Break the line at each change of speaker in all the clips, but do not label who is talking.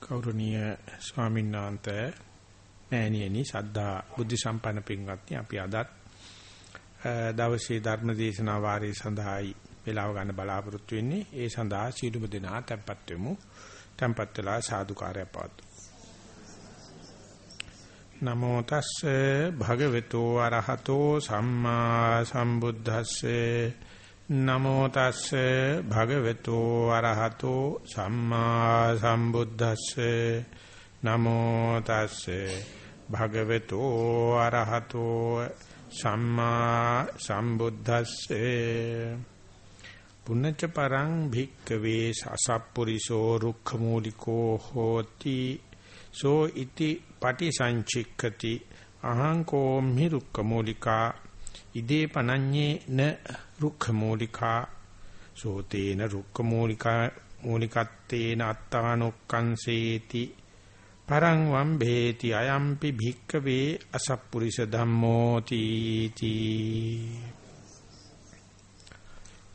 ගෞරවනීය ස්වාමීන් වහන්සේ මෑණියනි සද්ධා බුද්ධ සම්පන්න පින්වත්නි අපි අදත් දවසේ ධර්ම දේශනා වාරය සඳහායි වේලාව ගන්න බලාපොරොත්තු වෙන්නේ. ඒ සඳහා සීලුම දෙනා tempත් වෙමු. tempත් වෙලා සාදුකාරය පවතු නමෝ තස්සේ භගවතු අරහතෝ සම්මා සම්බුද්දස්සේ නමෝ තස්සේ භගවතු අරහතෝ සම්මා සම්බුද්දස්සේ. නමෝ තස්සේ භගවතු අරහතෝ සම්මා සම්බුද්දස්සේ. පුන්නච්ච පරං භික්කවේ සසප්පුරිසෝ රුක්ඛමූලිකෝ හෝති. සෝ ඉති පටිසංචික්ඛති. අහං කෝම්හි රුක්ඛමූලිකා ඉදේ පනඤ්ඤේ න රුක්ඛ මූලිකා සෝතේන රුක්ඛ මූලිකා මූලිකත්තේන අත්තානොක්කංසේති පරං වම් භේති අයම්පි භික්කවේ අසප්පුරිස ධම්මෝ තීති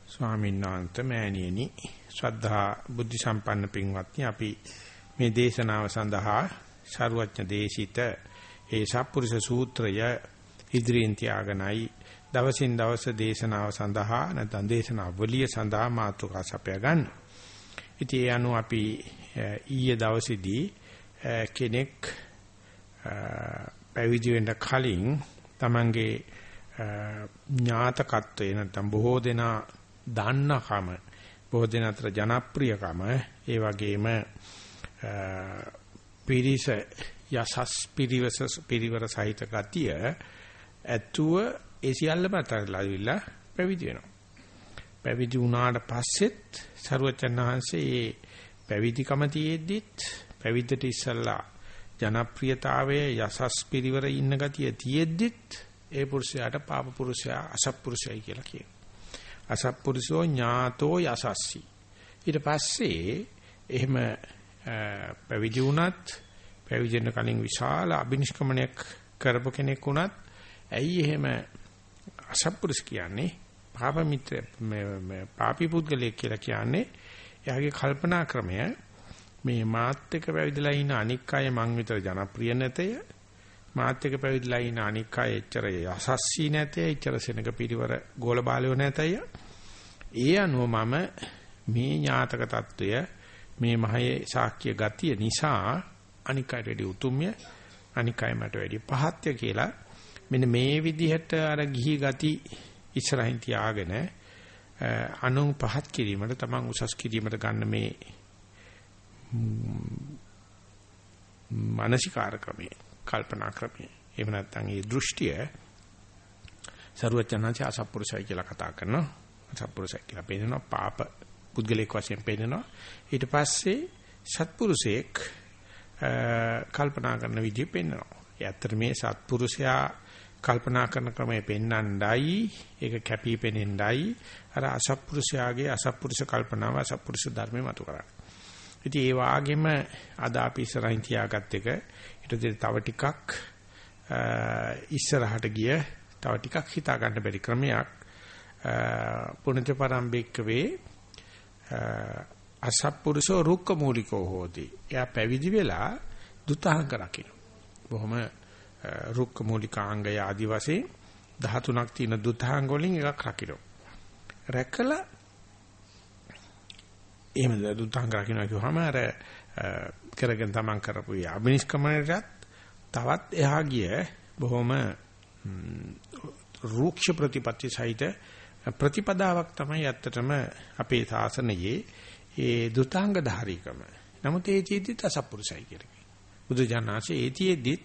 ස්වාමීන් වහන්සේ මෑණියනි ශ්‍රද්ධා බුද්ධ සම්පන්න පින්වත්නි අපි මේ දේශනාව සඳහා ශරුවඥ දේශිත ඒ සප්පුරිස සූත්‍රය ඉදිරියෙන් තියාගෙනයි දවසින් දවස දේශනාව සඳහා නැත්නම් දේශනාවලිය සඳහා මාතෘකා සපයා ගන්න. ඉතින් ඒ අනුව අපි ඊයේ දවසේදී කෙනෙක් පැවිදි වෙන්න කලින් තමන්ගේ ඥාතකත්වය නැත්නම් බොහෝ දෙනා දන්නකම බොහෝ දෙනා අතර ජනප්‍රියකම ඒ වගේම පිරිස යසස් පිරිවස පිරිවර සහිත ගතිය ඇතුව ඒ සියල්ලම අතහැරලා පැවිදි වෙනවා. පැවිදි වුණාට පස්සෙත් සරුවචන් වහන්සේ මේ පැවිදිකම තියේද්දිත් පැවිද්දට ඉස්සල්ලා ජනප්‍රියතාවයේ යසස් පිරිවර ඉන්න ගතිය තියේද්දිත් ඒ පුරුෂයාට පාප පුරුෂයා අසත්පුරුෂයයි කියලා කියනවා. අසත්පුරුෂෝ ඥාතෝ යසස්සි. ඊට පස්සේ එහෙම පැවිදි වුණත් පැවිදෙන්න කලින් විශාල අබිනිෂ්ක්‍මණයක් කරපු කෙනෙක් වුණත් ඇයි එහෙම අසත්පුරුෂ කියන්නේ පාප මිත්‍ර පාපී පුද්ගලයෙක් කියලා කියන්නේ එයාගේ කල්පනා ක්‍රමය මේ මාත් එක්ක පැවිදිලා ඉන්න අනික් අය මං විතර ජනප්‍රිය නැතය. මාත් එක්ක පැවිදිලා ඉන්න අනික් අය එච්චර යසස්සී නැතය එච්චර සෙනඟ පිරිවර ගෝල බාලයෝ නැතය. ඒ අනුව මම මේ ඥාතක తত্ত্বය මේ මහයේ ශාක්‍ය ගතිය නිසා අනික් අයට වඩා උතුම්ය අනික් අය මට වැඩිය පහත්ය කියලා මෙන්න මේ විදිහට අර ගිහි ගති ඉස්සරහින් තියාගෙන අනුන් පහත් කිරීමට තමන් උසස් කිරීමට ගන්න මේ මානසිකාර ක්‍රමයේ කල්පනා ක්‍රමයේ. එහෙම නැත්නම් ඒ දෘෂ්ටිය සරුවචනanse අසප්පුරුසයි කියලා කතා කරනවා. අසප්පුරුසයි කියලා පෙන්නනවා. පාප පුද්ගලික වශයෙන් පෙන්නනවා. ඊට පස්සේ සත්පුරුෂයෙක් කල්පනා කරන විදිහ පෙන්නනවා. ඒ ඇත්තට මේ සත්පුරුෂයා කල්පනා කරන ක්‍රමය පෙන්වන්නයි ඒක කැපී පෙනෙන්නයි අර අසත්පුරුෂයාගේ අසත්පුරුෂ කල්පනාව අසත්පුරුෂ ධර්මේ මතු කරන්නේ. ඉතින් ඒ වාගේම අද අපි ඉස්සරහින් තියාගත් එක ඊට තව ටිකක් ඉස්සරහට ගිය තව ටිකක් හිතා ගන්න බැරි ක්‍රමයක් පුණජ පරම්පික වේ අසත්පුරුෂෝ රුක්ක මූලිකෝ හෝති. එයා පැවිදි වෙලා දුතාංග රකින්න. බොහොම රුක්ක මූලිකාංගය ආදි වශයෙන් 13ක් තියෙන දුතාංග වලින් එකක් රකින්න. රැකලා එහෙම දුතාංග රකින්න කිව්වම අර කරගෙන තමන් කරපු අභිනිෂ්ක්‍මණයටත් තවත් එහා ගිය බොහොම රූක්ෂ ප්‍රතිපත්ති සහිත ප්‍රතිපදාවක් තමයි ඇත්තටම අපේ සාසනයේ ඒ දුතාංග ධාරීකම. නමුත් ඒ චේතිත අසප්පුරුසයි කියලා. බුදු ජානනාසේ ඒතියෙදිත්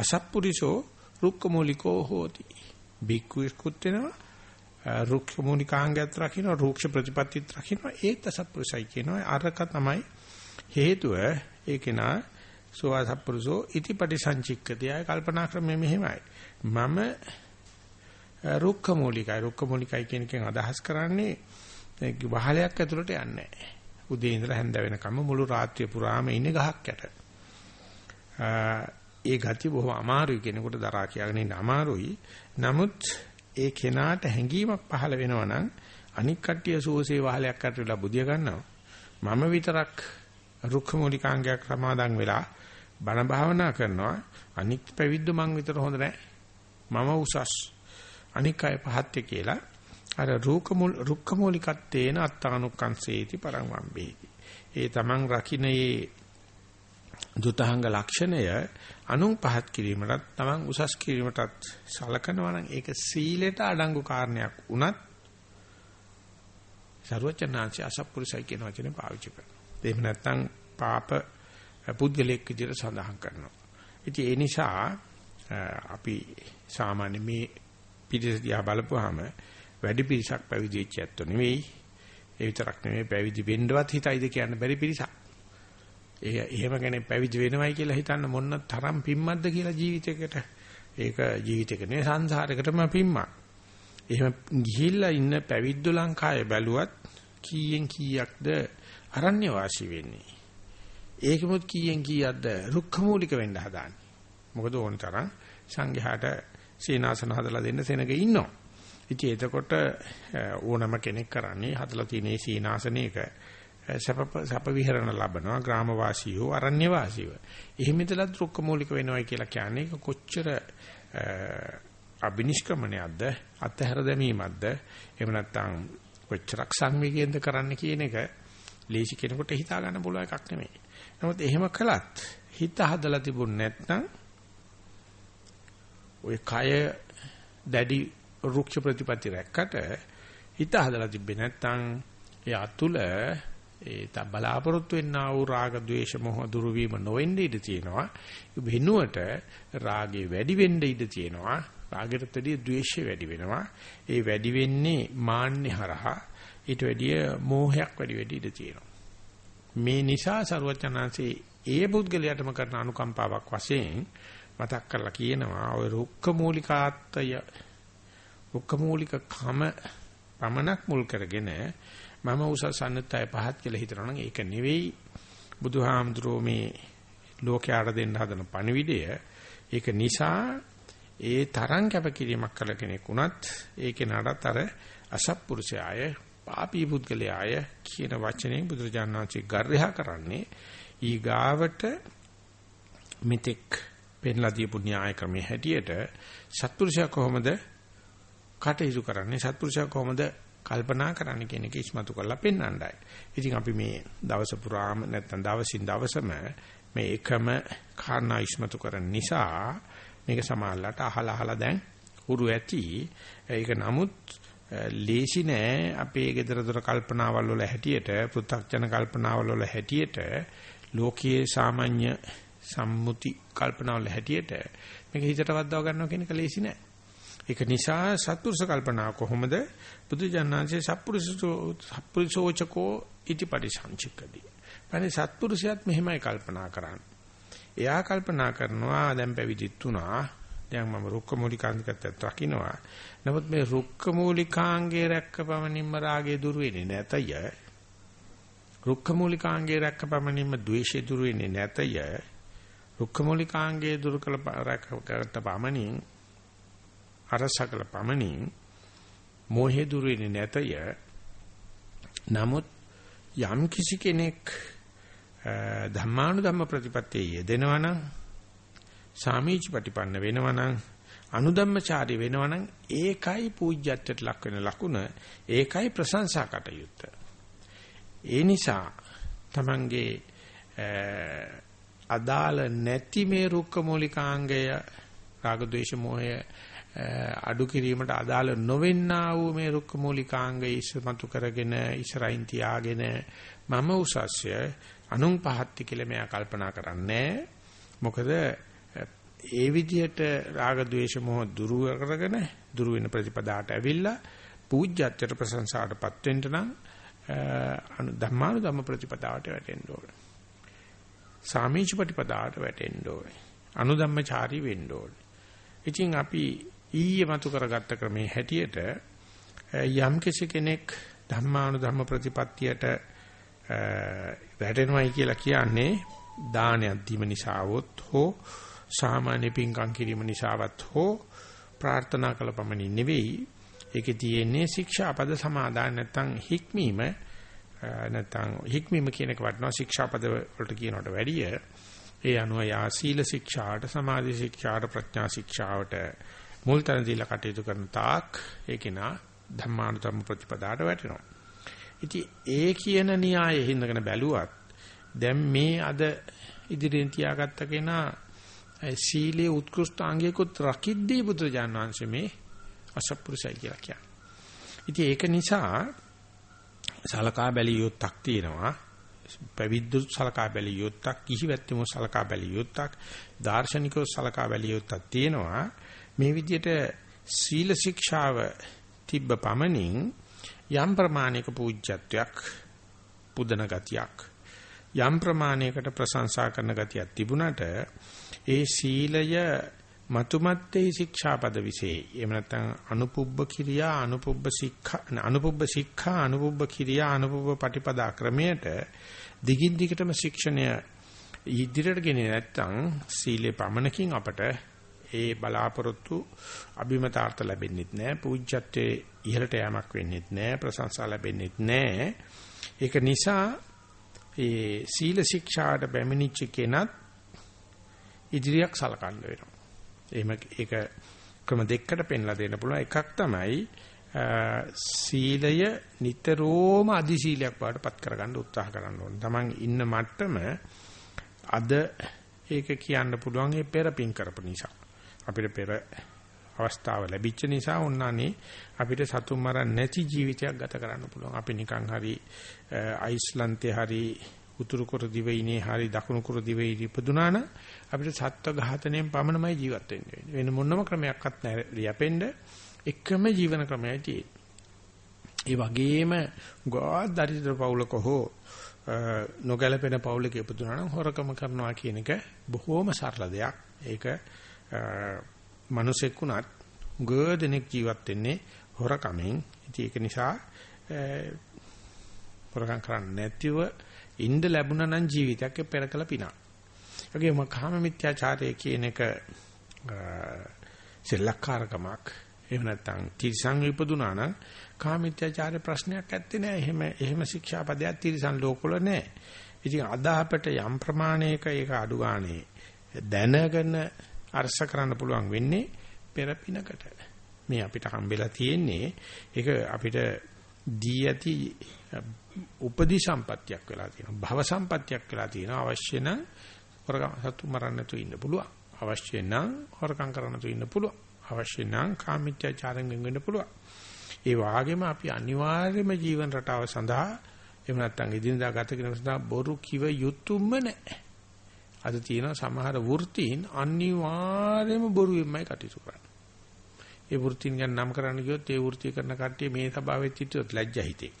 අසප්පුරිසෝ රුක්කමූලිකෝ හෝති. බික්කුස්කුත් වෙනවා රුක්කමූලිකාංගයත් රකින්න රූක්ෂ ප්‍රතිපත්තිත් රකින්න ඒත් අසප්පුරිසයි කියනවා අරක තමයි හේතුව ඒකේ නා සෝවාසප්පුරුසෝ ඉතිපටි සංචික්කතිය කල්පනා ක්‍රමය මෙහෙමයි. මම රුක්කමූලිකයි රුක්කමූලිකයි කියන එකෙන් අදහස් කරන්නේ වහලයක් ඇතුළට යන්නේ නැහැ. උදේ ඉඳලා හැන්ද වෙනකම් මුළු රාත්‍රිය පුරාම ඉන්නේ ගහක් යට. ඒ ගති බොහොම අමාරුයි කෙනෙකුට දරා කියාගෙන ඉන්න අමාරුයි. නමුත් ඒ කෙනාට හැඟීමක් පහළ වෙනවා නම් අනික් කට්ටිය සුවසේ වහලයක් අතට බුදිය ගන්නවා. මම විතරක් රුක්ඛ මූලිකාංගයක් සමාදන් වෙලා බණ භාවනා කරනවා අනික් පැවිද්ද මං විතර හොඳ නැහැ. මම උසස්. අනික් අය පහත්ය කියලා අර රූක මුල් රුක්ඛ මූලිකත්තේන අත්තානුක්කංසේති පරං වම්බේති. ඒ තමන් රකින්නේ දුතහංග ලක්ෂණය අනුන් පහත් කිරීමටත් තමන් උසස් කිරීමටත් සලකනවා නම් ඒක සීලයට අඩංගු කාරණයක් වුණත් සරුවචනාංශය අසප්පුරුසයි කියන වචනේ පාවිච්චි කරනවා. එහෙම නැත්නම් පාප පුද්ගලයෙක් විදිහට සඳහන් කරනවා. ඉතින් ඒ නිසා අපි සාමාන්‍ය මේ පිටිස දිහා බලපුවාම වැඩි පිරිසක් පැවිදි වෙච්ච ඇත්තෝ නෙවෙයි. ඒ විතරක් නෙවෙයි පැවිදි වෙන්නවත් හිතයිද කියන්න බැරි පිරිසක්. ඒ එහෙම කෙනෙක් පැවිදි වෙනවයි කියලා හිතන්න මොන තරම් පිම්මක්ද කියලා ජීවිතයකට. ඒක ජීවිතයක නෙවෙයි සංසාරයකටම පිම්මක්. එහෙම ගිහිල්ලා ඉන්න පැවිද්දෝ ලංකාවේ බැලුවත් කීයෙන් කීයක්ද අරණ්‍ය වාසී වෙන්නේ. ඒකෙමුත් කීයෙන් කීයක්ද රුක්ඛමූලික වෙන්න හදාන්නේ. මොකද ඕන තරම් සංඝයාට සීනාසන හදලා දෙන්න සෙනග ඉන්නවා. ඉතින් එතකොට ඕනම කෙනෙක් කරන්නේ හදලා තියෙන සීනාසනයක සප සප විහරණ ලබනවා ග්‍රාම වාසීව අරණ්‍ය වාසීව. එහෙම ඉතලත් රුක්කමූලික වෙනවයි කියලා කියන්නේ කොච්චර අබිනිෂ්ක්‍මණයක්ද අත්හැර දැමීමක්ද එහෙම නැත්නම් කොච්චරක් සංවේගයෙන්ද කරන්න කියන එක ලේසි කෙනෙකුට හිතා ගන්න පුළුවන් එකක් නෙමෙයි. නමුත් එහෙම කළත් හිත හදලා තිබුණ නැත්නම් ඔය කය දැඩි රුක්ෂ ප්‍රතිපatti රැක්කට හිත හදලා තිබ්බේ නැත්නම් ඒ අතුල ඒ ත බලාපොරොත්තු වෙනා වූ රාග ద్వේෂ මොහ දුරු වීම නොවෙන්න ඉඩ තියෙනවා. වෙනුවට රාගේ වැඩි වෙන්න ඉඩ තියෙනවා. රාගයට වැඩිය ద్వේෂය වැඩි වෙනවා. ඒ වැඩි වෙන්නේ මාන්නේ හරහා. ඊට වැඩිය මෝහයක් වැඩි වැඩි ඉඩ තියෙනවා. මේ නිසා ਸਰවචනාංශේ ඒ පුද්ගලයාටම කරන අනුකම්පාවක් වශයෙන් මතක් කරලා කියනවා ඔය රුක්ක මූලිකාත්ය රුක්ක මූලික කම පමණක් මුල් කරගෙන මම උසස් අන්නතය පහත් කියලා හිතනවා නම් ඒක නෙවෙයි. බුදුහාමුදුරෝ මේ ලෝකයට දෙන්න හදන පණිවිඩය. ඒක නිසා ඒ තරම් කැපකිරීමක් කළ කෙනෙක් වුණත් ඒකේ නඩත් අර අසත්පුරුෂයාය පාපී පුද්ගලයාය කියන වචනේ බුදුරජාණන් වහන්සේ ගර්හා කරන්නේ ඊගාවට මිත්‍යක් පෙන්ලා දීපු න්‍යාය ක්‍රමයේ හැටියට සත්පුරුෂයා කොහොමද කටයුතු කරන්නේ? සත්පුරුෂයා කොහොමද කල්පනා කරන්න කියන එක ඉස්මතු කරලා පෙන්වන්නයි. ඉතින් අපි මේ දවස පුරාම නැත්තම් දවසින් දවසම මේ එකම කාරණා ඉස්මතු කරන නිසා මේක සමාල්ලට අහලා අහලා දැන් හුරු ඇති. ඒක නමුත් ලේසි නෑ අපේ gedara dora කල්පනාවල් වල හැටියට පෘථග්ජන කල්පනාවල් වල හැටියට ලෝකයේ සාමාන්‍ය සම්මුති කල්පනාවල් හැටියට මේක හිතට වද්දාව ගන්නවා කියන එක ලේසි නෑ. ඒක නිසා සත්පුරුෂ කල්පනා කොහොමද බුදුජානනාංශයේ සත්පුරුෂෝ සත්පුරුෂෝචකෝ ඉති පරිසංචිකදී. අනේ සත්පුරුෂයාත් මෙහෙමයි කල්පනා කරන්නේ. එයා කල්පනා කරනවා දැන් පැවිදිත් උනා. දැන් මම රුක්ක මූලිකාංගිකත්වයක් රකින්නවා. නමුත් මේ රුක්ක මූලිකාංගයේ රැක්කපමණින්ම රාගය දුරු වෙන්නේ නැතය. රුක්ක මූලිකාංගයේ රැක්කපමණින්ම ද්වේෂය දුරු වෙන්නේ නැතය. රුක්ක මූලිකාංගයේ දුරු කළ රැකකට පමණින් අරසකල පමණින් මෝහය දුරු වෙන්නේ නැතය. නමුත් යම් කිසි කෙනෙක් ධම්මානුධම්ම ප්‍රතිපත්තියේ යෙදෙනවා නම් සාමීච ප්‍රතිපන්න වෙනවා නම් අනුධම්මචාරී වෙනවා නම් ඒකයි පූජ්‍යත්වයට ලක් වෙන ලකුණ ඒකයි ප්‍රශංසා කටයුත්ත ඒ නිසා තමන්ගේ අදාළ නැති මේ රුක්ක මූලිකාංගය රාග ద్వේෂ මොහය අඩු කිරීමට අදාළ නොවෙන්නා වූ මේ රුක්ක මූලිකාංගය ඉස්මතු කරගෙන ඉස්සරහින් තියාගෙන මම උසස්ය අනුන් පහත්ති කියලා මෙයා කල්පනා කරන්නේ මොකද ඒ විදිහට රාග ద్వේෂ මොහ දුරු කරගෙන දුරු වෙන ප්‍රතිපදාට ඇවිල්ලා පූජ්‍යත්වයට ප්‍රශංසාටපත් වෙන්න නම් ධම්මානු ධම්ම ප්‍රතිපදාවට වැටෙන්න ඕනේ. සාමීච ප්‍රතිපදාවට වැටෙන්න ඕනේ. අනුධම්මචාරී වෙන්න ඕනේ. ඉතින් අපි ඊයේ මතු කරගත්ත ක්‍රමේ හැටියට යම් කෙනෙක් ධම්මානු ධම්ම ප්‍රතිපත්තියට වැටෙනවයි කියලා කියන්නේ දානයක් දීම නිසාවොත් හෝ සාමාන්‍ය පින්කම් කිරීම නිසාවත් හෝ ප්‍රාර්ථනා කළ පමණින් නෙවෙයි. ඒකේ තියෙන්නේ ශික්ෂාපද සමාදාන නැත්තම් හික්මීම නැත්නම් හික්මීම කියන එක වටනවා. ශික්ෂාපද වලට කියනකට වැඩිය ඒ අනුව යා සීල ශික්ෂාට සමාධි ශික්ෂාට ප්‍රඥා ශික්ෂාවට මුල් තැන දීලා කටයුතු කරන තාක් ඒකේනා ධම්මානුධම්ම ප්‍රතිපදාට වැටෙනවා. ඉතින් ඒ කියන න්‍යායෙ හින්දගෙන බැලුවත් දැන් මේ අද ඉදිරියෙන් තියාගත්ත කෙනා සීලේ උත්කෘෂ්ඨාංගයකොත් රකිද්දී බුදුරජාණන් වහන්සේ මේ අසප්පුරුසයි කියලා කියන්නේ. ඉතින් ඒක නිසා සලකා බැලිය යුත්තක් තියෙනවා. පැවිද්දු සලකා බැලිය යුත්තක්, කිහිවැත්තෙමු සලකා බැලිය යුත්තක්, දාර්ශනිකව සලකා බැලිය යුත්තක් තියෙනවා. මේ විදිහට සීල ශික්ෂාව තිබ්බ පමණින් යම් ප්‍රමාණයක පූජ්‍යත්වයක් පුදන ගතියක් යම් ප්‍රමාණයකට ප්‍රශංසා කරන ගතියක් තිබුණට ඒ සීලය මතුමත්තේ ශික්ෂාපද વિશે එහෙම නැත්නම් අනුපුබ්බ කිරියා අනුපුබ්බ ශික්ෂා අනුපුබ්බ ශික්ෂා අනුපුබ්බ කිරියා අනුපුබ්බ පටිපදා ක්‍රමයට දිගින් දිගටම ශික්ෂණය ඉදිරියට ගෙනේ නැත්නම් සීලේ පමණකින් අපට ඒ බලාපොරොත්තු අභිමතාර්ථ ලැබෙන්නේත් නැහැ පූජ්‍යත්වයේ ඉහළට යamak වෙන්නේත් නැහැ ප්‍රශංසා ලැබෙන්නේත් නැහැ ඒක නිසා ඒ සීල ශික්ෂාට බැමිණිච්ච කෙනත් ඉදිරියක් සලකන්න වෙනවා එහෙම ඒක ක්‍රම දෙකකට පෙන්ලා දෙන්න පුළුවන් එකක් තමයි සීලය නිතරම අදි සීලයක් වඩපත් කරගන්න උත්සාහ කරන්න ඕනේ. Taman ඉන්න මට්ටම අද ඒක කියන්න පුළුවන් ඒ පෙරපින් කරපු නිසා. අපිට පෙර අවස්ථාව ලැබිච්ච නිසා උන්නානේ අපිට සතුන් මරන්න නැති ජීවිතයක් ගත කරන්න පුළුවන්. අපි නිකන් හරි අයිස්ලන්තේ හරි උතුරු කුරු දිවයිනේ හරි දකුණු කුරු දිවයිනේ ඉපදුනා නම් අපිට සත්ව ඝාතනයෙන් පමණමයි ජීවත් වෙන්න වෙන්නේ. වෙන මොනම ක්‍රමයක්වත් නැහැ ලියපෙන්න එකම ජීවන ක්‍රමයයි තියෙන්නේ. ඒ වගේම ගෝවා දරිද්‍ර පවුලක හෝ නොගැලපෙන පවුලක ඉපදුනා නම් හොරකම කරනවා කියන එක බොහොම සරල දෙයක්. ඒක මිනිසෙක් වුණත් ගොඩනෙක් ජීවත් වෙන්නේ හොරකමෙන්. ඉතින් ඒක නිසා හොරකම් කරන්නේ නැතිව ඉන්න ලැබුණා නම් ජීවිතයක් පෙර කළ පිනක්. ඒගොම කාම මිත්‍යාචාරය කියන එක සෙල්ලක්කාරකමක් එහෙම නැත්නම් තිරිසන් ඉපදුනා නම් කාම මිත්‍යාචාරය ප්‍රශ්නයක් ඇත්තේ නෑ. එහෙම එහෙම ශික්ෂාපදයක් තිරිසන් ලෝකවල නෑ. ඉතින් අද අපිට යම් ප්‍රමාණයක ඒක අඩු ගානේ දැනගෙන අරස කරන්න පුළුවන් වෙන්නේ පෙර පිනකට. මේ අපිට හම්බෙලා තියෙන්නේ ඒක අපිට දී ඇති උපදී සම්පත්තියක් වෙලා තියෙනවා. භව සම්පත්තියක් වෙලා තියෙනවා. අවශ්‍ය නම් හොරකම් සතු මරන්න තු ඉන්න පුළුවන්. අවශ්‍ය නම් හොරකම් කරන්න තු ඉන්න පුළුවන්. අවශ්‍ය නම් කාමීත්‍යචාරයෙන් වෙන්න පුළුවන්. ඒ වාගේම අපි අනිවාර්යයෙන්ම ජීවන රටාව සඳහා එහෙම නැත්නම් ඉදිනදා ගත කිරීම සඳහා බොරු කිව යුතුයම නැහැ. අද තියෙන සමහර වෘත්තීන් අනිවාර්යයෙන්ම බොරුවෙන්මයි කටයුතු කරන්නේ. ඒ වෘත්තීන් ගැන නම් කරන්න ගියොත් ඒ වෘත්තිය කරන කට්ටිය මේ සභාවෙත් හිටියොත් ලැජ්ජා හිතේ.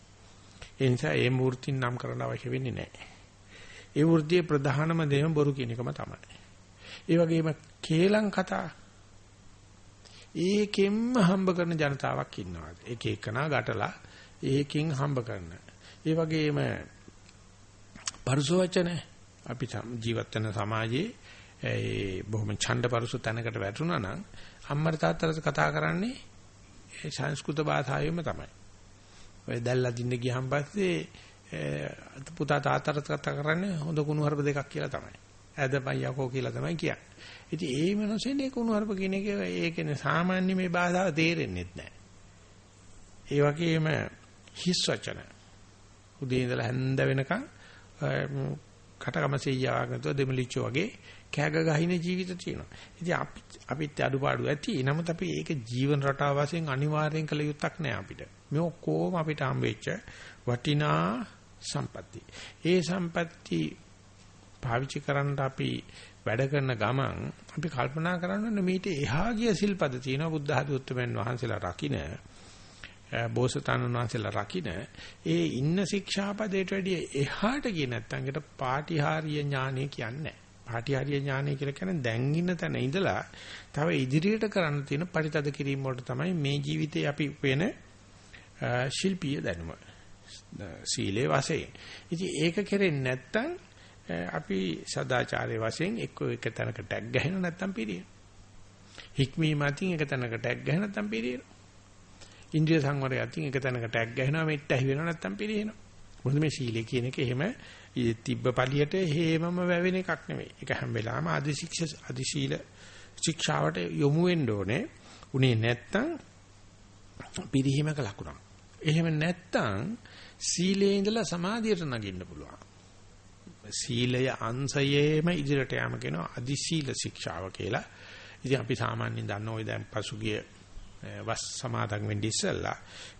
ඒ නිසා ඒ මූර්තින් නම් කරන්න අවශ්‍ය වෙන්නේ නැහැ. ඒ වෘත්තියේ ප්‍රධානම දේම බොරු කියන එකම තමයි. ඒ වගේම කේලම් කතා ඒකෙන්ම හම්බ කරන ජනතාවක් ඉන්නවා. එක එකනා ගැටලා ඒකෙන් හම්බ කරන. ඒ වගේම පරුසවචන අපි ජීවත් වෙන සමාජයේ ඒ බොහොම ඡණ්ඩ පරුස තැනකට වැටුණා නම් අම්මර තාත්තට කතා කරන්නේ ඒ සංස්කෘත භාෂාවෙම තමයි. ඔය දැල්ලා දින්න ගියහන් පස්සේ පුතා තාත්තට කතා කරන්නේ හොඳ කුණු හරප දෙකක් කියලා තමයි. ඇදපන් යකෝ කියලා තමයි කියන්නේ. ඉතින් ඒ මිනිස්සුනේ කුණු හරප කියන එක ඒකනේ සාමාන්‍ය මේ භාෂාව තේරෙන්නේ නැහැ. ඒ වගේම හිස් වචන. උදේ ඉඳලා හැන්ද වෙනකන් කටකම සෙයියාවකට දෙමලිච්චෝ වගේ කෑග ගහින ජීවිත තියෙනවා. ඉතින් අපි අපිත් අඩුපාඩු ඇති. නමුත් අපි ඒක ජීවන රටාව වශයෙන් අනිවාර්යෙන් කළ යුත්තක් නෑ අපිට. මේ ඔක්කොම අපිට හම්බෙච්ච වටිනා සම්පatti. ඒ සම්පatti පාවිච්චි කරන්න අපි වැඩ කරන ගමන් අපි කල්පනා කරන්න මීට එහා ගිය සිල්පද තියෙනවා බුද්ධ ආදී උත්තරමන් වහන්සේලා රකින්න බෝසතාණන් වහන්සේලා රකින්න ඒ ඉන්න ශික්ෂාපදයට වැඩිය එහාට ගියේ නැත්නම් ඒකට පාටිහාරීය ඥානය කියන්නේ පාටිහාරීය ඥානය කියලා කියන්නේ දැන් ඉන්න තැන ඉඳලා තව ඉදිරියට කරන්න තියෙන පරිතද කිරීම වලට තමයි මේ ජීවිතේ අපි වෙන ශිල්පීය දැනුම සීලේ වශයෙන්. ඉතින් ඒක කෙරෙන්නේ නැත්නම් අපි සදාචාරයේ වශයෙන් එක්ක එක තැනක ටැග් ගහන නැත්නම් පිළියෙන. හික්මීම අතින් එක තැනක ටැග් ගහන නැත්නම් පිළියෙන. ඉන්ද්‍රිය සංවරය අතින් එක තැනක ටැග් ගහනවා මෙට්ට ඇහි වෙනවා නැත්නම් පිළියෙනවා. මොකද මේ සීලය කියන එක එහෙම තිබ්බ පළියට හේමම වැවෙන එකක් නෙවෙයි. ඒක හැම වෙලාවෙම අදි ශික්ෂ අදි සීල ශික්ෂාවට යොමු වෙන්න ඕනේ. උනේ නැත්තම් පිරිහීමක ලකුණක්. එහෙම නැත්තම් සීලේ ඉඳලා සමාධියට නගින්න පුළුවන්. සීලය අංශයේම ඉදිරියට යාම කියනවා අදි සීල ශික්ෂාව කියලා. ඉතින් අපි සාමාන්‍යයෙන් දන්න ওই දැන් පසුගිය වස් සමාදන් වෙන්නේ ඉස්සෙල්ලා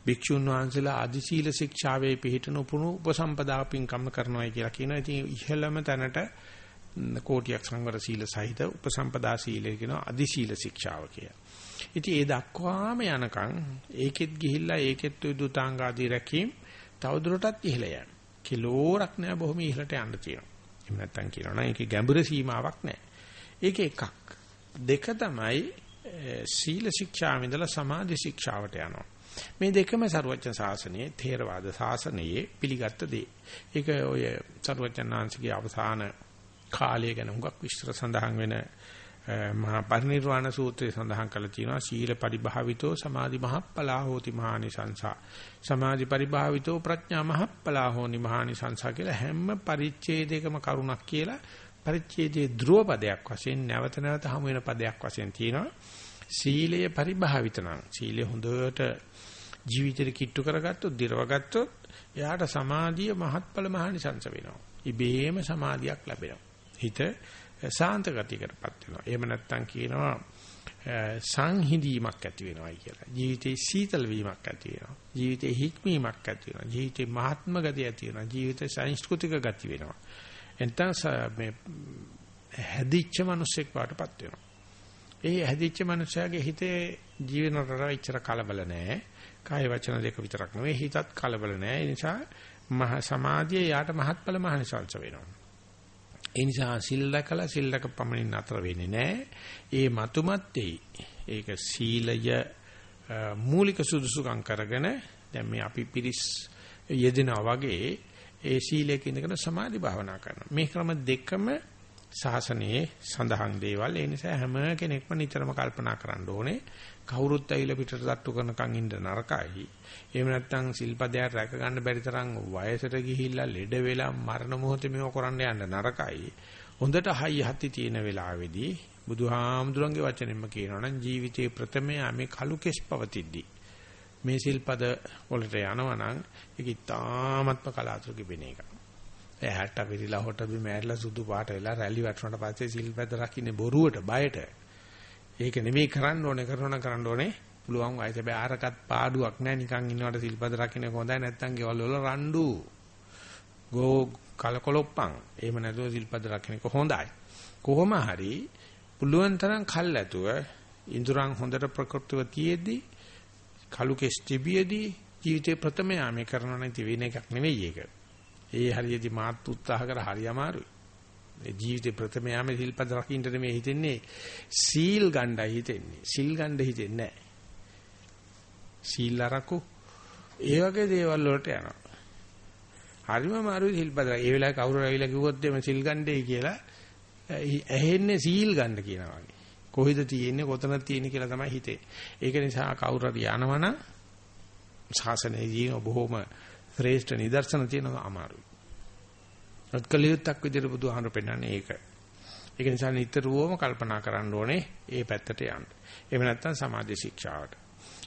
භික්ෂුන් වහන්සේලා අදි සීල ශික්ෂාවේ පිළිහිටන උපුණු උපසම්පදා පින්කම් කරනවායි කියලා කියනවා. ඉතින් ඉහළම තැනට කෝටියක් සංවර සීල සහිත උපසම්පදා සීලය කියනවා අදි සීල ශික්ෂාව කියලා. ඉතින් ඒ දක්වාම යනකම් ඒකෙත් ගිහිල්ලා ඒකෙත් දුතාංගාදී රැකීම් තවදුරටත් ඉහළ යන. කිලෝරක් නෑ බොහොම ඉහළට යන්න තියෙනවා. එහෙම නැත්නම් කියනවා නම් ඒකේ ගැඹුරු සීමාවක් නෑ. ඒක එකක්. දෙක තමයි සීල ශික්ෂාව ඉඳලා සමාධි ශික්ෂාවට යනවා. මේ දෙකම සරුවචන සාසනයේ ථේරවාද සාසනයේ පිළිගත් දේ. ඒක ඔය සරුවචනාංශගේ අවසාන කාලය ගැන හුඟක් විස්තර සඳහන් වෙන මහා පරිනිර්වාණ සූත්‍රයේ සඳහන් කරලා තියෙනවා සීල පරිභාවිතෝ සමාධි මහප්පලා හෝති මහානිසංසා සමාධි පරිභාවිතෝ ප්‍රඥා මහප්පලා හෝනි මහානිසංසා කියලා හැම පරිච්ඡේදයකම කරුණක් කියලා පරිච්ඡේදයේ ධ්‍රුව පදයක් වශයෙන් නැවත නැවත හමු වෙන පදයක් වශයෙන් තියෙනවා සීලය පරිභාවිත නම් සීලය හොඳට ජීවිතේ කිට්ටු කරගත්තොත් දිරවගත්තොත් එයාට සමාධිය මහත්ඵල මහානිසංස වෙනවා ඉබේම සමාධියක් ලැබෙනවා හිත සාන්ත ගතියකටපත් වෙනවා. එහෙම නැත්නම් කියනවා සංහිඳීමක් ඇති වෙනවායි කියලා. ජීවිතේ සීතල වීමක් ඇති වෙනවා. ජීවිතේ හික්මීමක් ඇති වෙනවා. ජීවිතේ මහත්ම ගතිය ඇති වෙනවා. ජීවිතේ සංස්කෘතික ගති වෙනවා. එතන මේ හැදිච්ච මිනිස්සෙක් වාටපත් වෙනවා. ඒ හැදිච්ච මිනිසයාගේ හිතේ ජීවන රටාව ඉච්චර කලබල නැහැ. කාය වචන දෙක විතරක් නෙවෙයි හිතත් කලබල නැහැ. ඒ නිසා මහ සමාධිය යාට මහත්ඵල මහනිසංස වෙනවා. ඒ නිසා සිල් රැකලා සිල් රැක පමණින් නතර වෙන්නේ නැහැ. ඒ මතුමත් ඒක සීලය මූලික සුදුසුකම් කරගෙන දැන් මේ අපි පිරිස් යෙදෙනා වගේ ඒ සීලයක ඉඳගෙන සමාධි භාවනා කරනවා. මේ ක්‍රම දෙකම ශාසනයේ සඳහන් දේවල්. ඒ නිසා හැම කෙනෙක්ම නිතරම කල්පනා කරන්න ඕනේ. කවුරුත් ඇවිල්ලා පිටට තට්ටු කරනකන් ඉන්න නරකයි. එහෙම නැත්නම් සිල්පදයක් රැක ගන්න බැරි තරම් වයසට ගිහිල්ලා ලෙඩ වෙලා මරණ මොහොතේ මේව කරන්න යන්න නරකයි. හොඳට හයි හති තියෙන වෙලාවේදී බුදුහාමුදුරන්ගේ වචනෙන්ම කියනවා නම් ජීවිතේ ප්‍රථමයා මේ කලු කෙස් පවතිද්දී මේ සිල්පද වලට යනවා නම් ඒක ඉතාමත්ම කලාතුරකින් වෙන එකක්. එහාට පිළිලා හොට බි මෑරලා සුදු පාට වෙලා රැලි වැටුණාට පස්සේ සිල්පද රකින්නේ බොරුවට බයට. ඒක නෙමෙයි කරන්න ඕනේ කරනවා කරන්න ඕනේ. පුළුවන් වයස හැබැයි ආරකත් පාඩුවක් නෑ නිකන් ඉන්නවට සිල්පද රකින්න හොඳයි නැත්තම් ගෙවල් වල රණ්ඩු. ගෝ කලකොලොප්පන්. එහෙම නැතුව සිල්පද රකින්න හොඳයි කොහොම හරි පුළුවන් තරම් කල් ඇතුව ඉඳුරන් හොඳට ප්‍රකෘතිව තියේදී කලු කෙස් තිබියදී ජීවිතේ ප්‍රථම යාමේ කරනවා නැති වෙන එකක් නෙවෙයි ඒක. ඒ හරියදී මාත් උත්සාහ කර හරි අමාරුයි. මේ ජීවිතේ ප්‍රථම යාමේ සිල්පද රකින්න මේ හිතෙන්නේ සීල් ගණ්ඩයි හිතෙන්නේ. සිල් ගණ්ඩ හිතෙන්නේ නැහැ. සීල් අරකු ඒ වගේ දේවල් වලට යනවා. හරිම අමාරුයි සිල්පද. ඒ වෙලාවේ කවුරු ඇවිල්ලා කිව්වොත් එමේ සිල් ගණ්ඩේ කියලා ඇහෙන්නේ සීල් ගන්න කියනවා වගේ. කොහෙද තියෙන්නේ කොතනද තියෙන්නේ කියලා තමයි හිතේ. ඒක නිසා කවුරු හරි යනවනම් ශාසනයේදී බොහොම ශ්‍රේෂ්ඨ නිදර්ශන තියෙනවා අමාරුයි. අත්කලියුත්තක් විදිහට බුදුහාමර පෙන්නන්නේ ඒක. ඒක නිසා නිතරම කල්පනා කරන්න ඕනේ ඒ පැත්තට යන්න. එහෙම නැත්නම් සමාධි ශික්ෂාවට.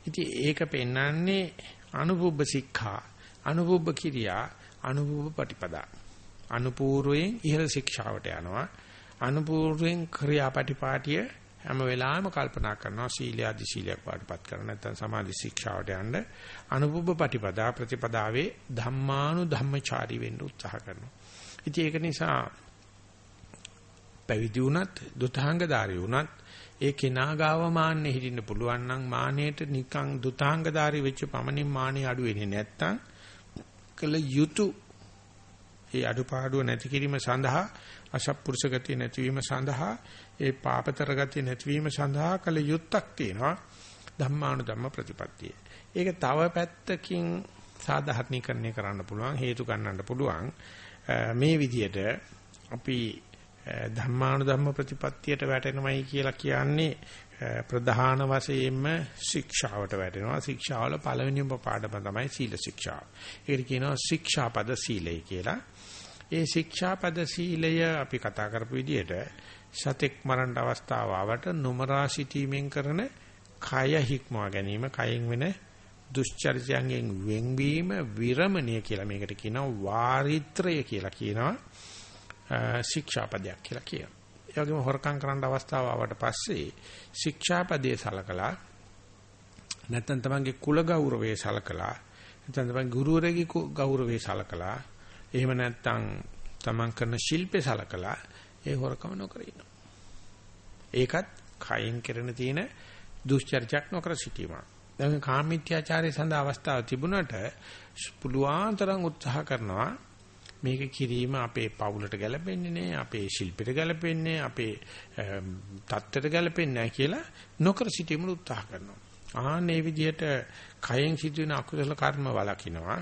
ඉතින් ඒක පෙන්වන්නේ අනුභව ශික්ෂා, අනුභව කිරියා, අනුභව ප්‍රතිපදා. අනුපූර්වයෙන් ඉහළ ශික්ෂාවට යනවා. අනුපූර්වයෙන් ක්‍රියාපටිපාටිය හැම වෙලාවෙම කල්පනා කරනවා සීල ආදි සීලයක් පාඩපත් කරන නැත්නම් සමාධි ශික්ෂාවට යන්න අනුභව ප්‍රතිපදා ප්‍රතිපදාවේ ධම්මානු ධම්මචාරී වෙන්න උත්සාහ කරනවා. ඉතින් ඒක නිසා පැවිදි වුණත්, දුතාංගධාරී වුණත් ඒ කෙනා ගාව මාන්නේ හිටින්න පුළුවන් නම් මානෙට නිකන් දුතාංගධාරී වෙච්ච පමණින් මානෙ අඩු වෙන්නේ නැත්තම් කළ යුතු ඒ අඩුපාඩුව නැති කිරීම සඳහා අශප්පුරුෂ ගතිය නැතිවීම සඳහා ඒ පාපතර ගතිය නැතිවීම සඳහා කළ යුත්තක් තියෙනවා ධම්මානු ධම්ම ප්‍රතිපත්තිය. ඒක තව පැත්තකින් සාධාරණීකරණය කරන්න පුළුවන් හේතු ගන්නන්න පුළුවන් මේ විදිහට අපි ධම්මානුධම්ම ප්‍රතිපත්තියට වැටෙනවයි කියලා කියන්නේ ප්‍රධාන වශයෙන්ම ශික්ෂාවට වැටෙනවා. ශික්ෂාවල පළවෙනිම පාඩම තමයි සීල ශික්ෂාව. ඒකට කියනවා ශික්ෂාපද සීලය කියලා. ඒ ශික්ෂාපද සීලය අපි කතා කරපු විදිහට සතෙක් මරණ අවස්ථාව ආවට නොමරා සිටීමෙන් කරන කය හික්මවා ගැනීම, කයෙන් වෙන දුෂ්චරිතයන්ගෙන් වෙන්වීම විරමණය කියලා මේකට කියනවා වාරිත්‍රය කියලා කියනවා. ශික්ෂාපදයක් කියලා කියනවා. ඒ වගේම හොරකම් කරන්න අවස්ථාව ආවට පස්සේ ශික්ෂාපදයේ සලකලා නැත්නම් තමන්ගේ කුල ගෞරවයේ සලකලා නැත්නම් තමන්ගේ ගුරුවරගේ ගෞරවයේ සලකලා එහෙම නැත්නම් තමන් කරන ශිල්පේ සලකලා ඒ හොරකම නොකර ඉන්නවා. ඒකත් කයින් කරන තියෙන දුෂ්චර්චයක් නොකර සිටීම. දැන් කාමීත්‍යාචාරය සඳහා අවස්ථාව තිබුණට පුළුවන් තරම් උත්සාහ කරනවා මේක කිරීම අපේ පවුලට ගැලපෙන්නේ නැහැ අපේ ශිල්පෙට ගැලපෙන්නේ අපේ තත්ත්වයට ගැලපෙන්නේ නැහැ කියලා නොකර සිටීම උත්සාහ කරනවා. ආන්නේ විදිහට කයෙන් සිදුවෙන අකුසල කර්ම වලකිනවා.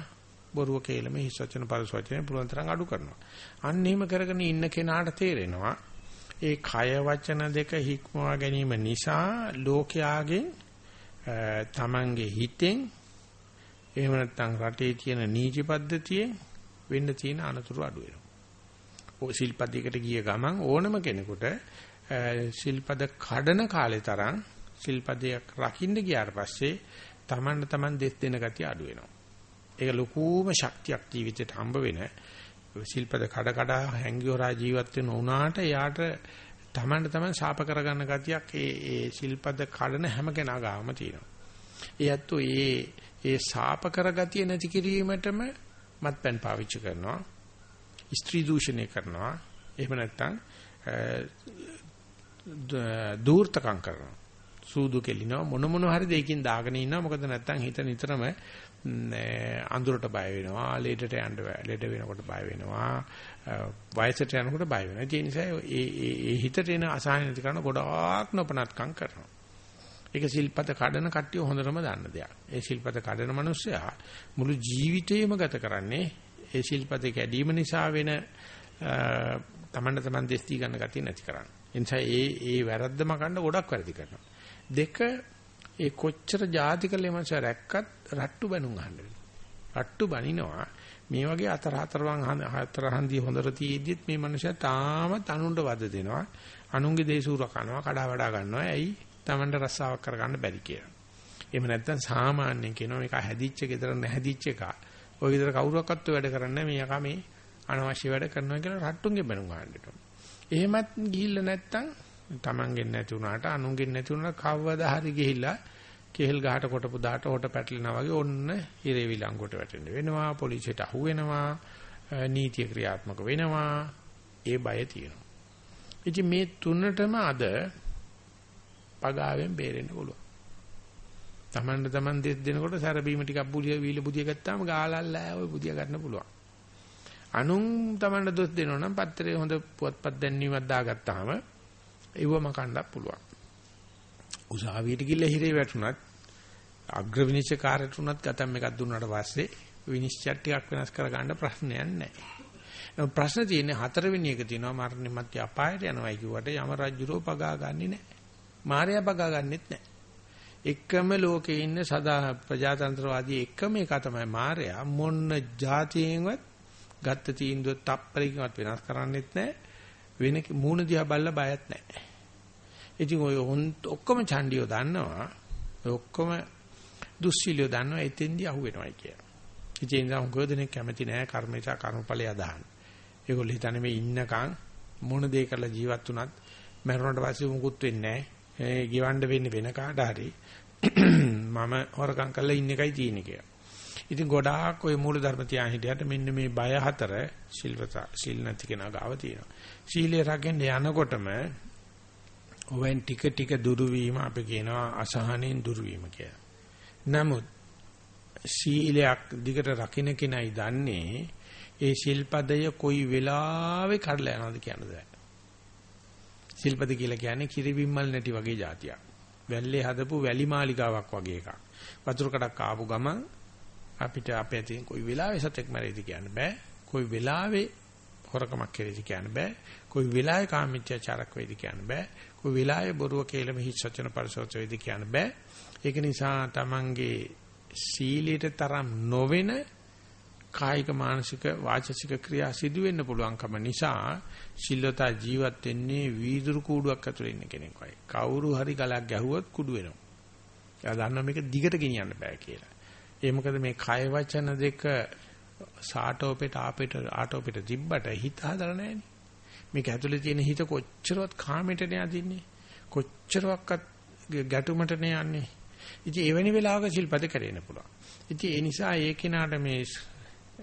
බොරුව කේලම හිස් වචන පරිස වචන පුළුවන් තරම් අඩු කරනවා. අන්න එහෙම කරගෙන ඉන්න කෙනාට තේරෙනවා ඒ කය වචන දෙක හික්මවා ගැනීම නිසා ලෝකයාගෙන් තමන්ගේ හිතෙන් එහෙම නැත්නම් රටේ තියෙන නීති පද්ධතියෙන් වෙන්න තියෙන අනතුරු අඩු වෙනවා. ඔය ශිල්පදයකට ගිය ගමන් ඕනම කෙනෙකුට ශිල්පද කඩන කාලේ තරම් ශිල්පදයක් රකින්න ගියාට පස්සේ Taman taman දෙස් දෙන ගතිය අඩු වෙනවා. ඒක ලොකුම ශක්තියක් ජීවිතේට හම්බ වෙන ශිල්පද කඩ කඩ හැංගියෝරා ජීවත් වෙන උනාට යාට Taman taman ශාප කරගන්න ගතියක් ඒ ඒ ශිල්පද කඩන හැම කෙනා ගාම තියෙනවා. ඒත් ඒ ඒ ශාප කරගතිය නැති කිරීමටම මත්පැන් පාවිච්චි කරනවා. ස්ත්‍රී දූෂණය කරනවා. එහෙම නැත්නම් දූර්තකම් කරනවා. සූදු කෙලිනවා මොන මොන හරි දෙයකින් දාගෙන ඉන්නවා. මොකද නැත්නම් හිත නිතරම අඳුරට බය වෙනවා ලෙඩට යන්න ලෙඩ වෙනකොට බය වෙනවා වයසට යනකොට බය වෙනවා ඒ නිසා ඒ ඒ හිතට එන අසහන නැති කරන ගොඩාක් නොපනත්කම් කරනවා ඒක සිල්පද කඩන කට්ටිය හොඳටම දන්න දෙයක්. ඒ සිල්පද කඩන මිනිස්සයා මුළු ජීවිතේම ගත කරන්නේ ඒ සිල්පද කැඩීම නිසා වෙන තමන්ට තමන් දෙස්ති ගන්න ගතිය නැති කරන්නේ. එනිසා ඒ ඒ වැරද්දම ගන්න ගොඩක් වැරදි කරනවා. දෙක ඒ කොච්චර ජාතිකල එමන්ස රැක්කත් රට්ටු බණුන් අහන්න රට්ටු බනිනවා මේ වගේ අතර හතරවන් හතර හන්දිය හොඳට තියෙද්දිත් මේ මනුස්සයා තාමත් අනුන්ට වද දෙනවා. අනුන්ගේ දේශූර කනවා කඩා වඩා ගන්නවා. ඇයි? Tamanට රස්සාවක් කරගන්න බැරි කියලා. එහෙම නැත්නම් සාමාන්‍යයෙන් කියනවා මේක හැදිච්ච ගෙදර නැහැදිච්ච එක. ওই ගෙදර කවුරක්වත් වැඩ කරන්නේ මේ යකා මේ අනවශ්‍ය වැඩ කරනවා කියලා රට්ටුන්ගේ බැනුම් ගන්නට. එහෙමත් ගිහිල්ලා නැත්නම් Tamanගෙන් නැති වුණාට අනුන්ගෙන් නැති වුණාට කවදා හරි ගිහිල්ලා කෙහෙල් ගහට කොටපු දාට හොට පැටලෙනා වගේ ඔන්න හිරේ විලංගුවට වැටෙන්න වෙනවා පොලිසියට අහු වෙනවා නීතිය ක්‍රියාත්මක වෙනවා ඒ බය තියෙනවා ඉතින් මේ තුනටම අද පගාවෙන් බේරෙන්න පුළුවන්. Tamanne taman දෙස් දෙනකොට සැරබීම ටිකක් බුලිය වීල බුදිය ගත්තාම ගාලල්ලා ඔය බුදිය ගන්න පුළුවන්. අනුන් Tamanne දොස් දෙනවා නම් පත්තරේ හොඳ පුවත්පත් දැන්වීමක් දාගත්තාම ඒවම කණ්ඩක් පුළුවන්. උසාවියට ගිහිල්ලා හිරේ වැටුණත් අග්‍ර විනිශ්චයකාරයට උනත් ගතම් එකක් දුන්නාට පස්සේ විනිශ්චය ටිකක් වෙනස් කර ගන්න ප්‍රශ්නයක් නැහැ. ප්‍රශ්න තියෙන්නේ හතරවෙනි එක තියෙනවා මරණය මත අපායට යනවා කියුවට යම රජුරෝ පගා ගන්නෙ නැහැ. මාර්යා පගා ගන්නෙත් නැහැ. එකම ලෝකේ ඉන්න සදා ප්‍රජාතන්ත්‍රවාදී එකම එක තමයි මාර්යා මොන්න જાතියෙන්වත් ගත්ත තීන්දුව තප්පරකින්වත් වෙනස් කරන්නෙත් නැහැ. වෙන මූණ දිහා බල්ලා බයත් නැහැ. ඉතින් ඔය ඔක්කොම ඡණ්ඩියෝ දන්නවා. ඔය ඔක්කොම දුස්සීලියෝ දන්නවා එතෙන්දී අහු වෙනවයි කියලා. ඉතින් ඒ නිසා උගෝ දෙනෙක් කැමති නැහැ කර්මේචා කර්මඵලය අදහන්න. ඒගොල්ලෝ හිතන්නේ මේ ඉන්නකන් මොන දේ කරලා ජීවත් වුණත් මරුණට පස්සේ මුකුත් වෙන්නේ නැහැ. ඒ ගෙවන්න වෙන්නේ වෙන කාට හරි මම හොරකම් කරලා ඉන්න එකයි තියෙන්නේ කියලා. ඉතින් ගොඩාක් ওই මූල ධර්ම තියාගෙන හිටියට මෙන්න මේ බය හතර සිල්වත සිල් නැති කෙනා ගාව තියෙනවා. සීලය රකින්න යනකොටම ඔවෙන් ටික ටික දුරු වීම අපි කියනවා අසහනෙන් දුරු වීම කියලා. නමුත් සීලයක් දිගට රකින්න කෙනයි දන්නේ ඒ ශිල්පදය කොයි වෙලාවෙ කඩලා යනවද කියන දේ. සිල්පද කියලා කියන්නේ කිරිබිම්මල් නැටි වගේ જાතියක්. වැල්ලේ හදපු වැලි මාලිගාවක් වගේ එකක්. වතුර කඩක් ආපු ගමන් අපිට අපේ තියෙන කොයි වෙලාවෙ සතෙක් මැරෙයිද කියන්න බෑ. කොයි වෙලාවෙ හොරකමක් කෙරෙදි කියන්න බෑ. කොයි වෙලාවෙ කාමීත්‍යචාරක් වේද කියන්න බෑ. කොයි වෙලාවෙ බොරුව කේලම හිස් වචන පරිසෝච වේද කියන්න බෑ. ඒක නිසා Tamange සීලයට තරම් නොවන කායික මානසික වාචසික ක්‍රියා සිදු වෙන්න පුළුවන්කම නිසා සිල්වතා ජීවත් වෙන්නේ වීදුරු කූඩුවක් ඇතුලේ ඉන්න කෙනෙක් වගේ. කවුරු හරි ගලක් ගැහුවොත් කුඩු වෙනවා. එයා දන්නවා මේක දිගට ගෙනියන්න බෑ කියලා. ඒ මොකද මේ කය වචන දෙක සාටෝපෙට ආපෙට ආටෝපෙට තිබ්බට හිත හදලා නැහැනේ. මේක ඇතුලේ තියෙන හිත කොච්චරවත් කාමයට නෑදින්නේ. කොච්චරවත් ගැටුමට නෑයන්නේ. ඉතින් එවැනි වෙලාවක සිල්පද කරේන්න පුළුවන්. ඉතින් ඒ නිසා ඒ කෙනාට මේ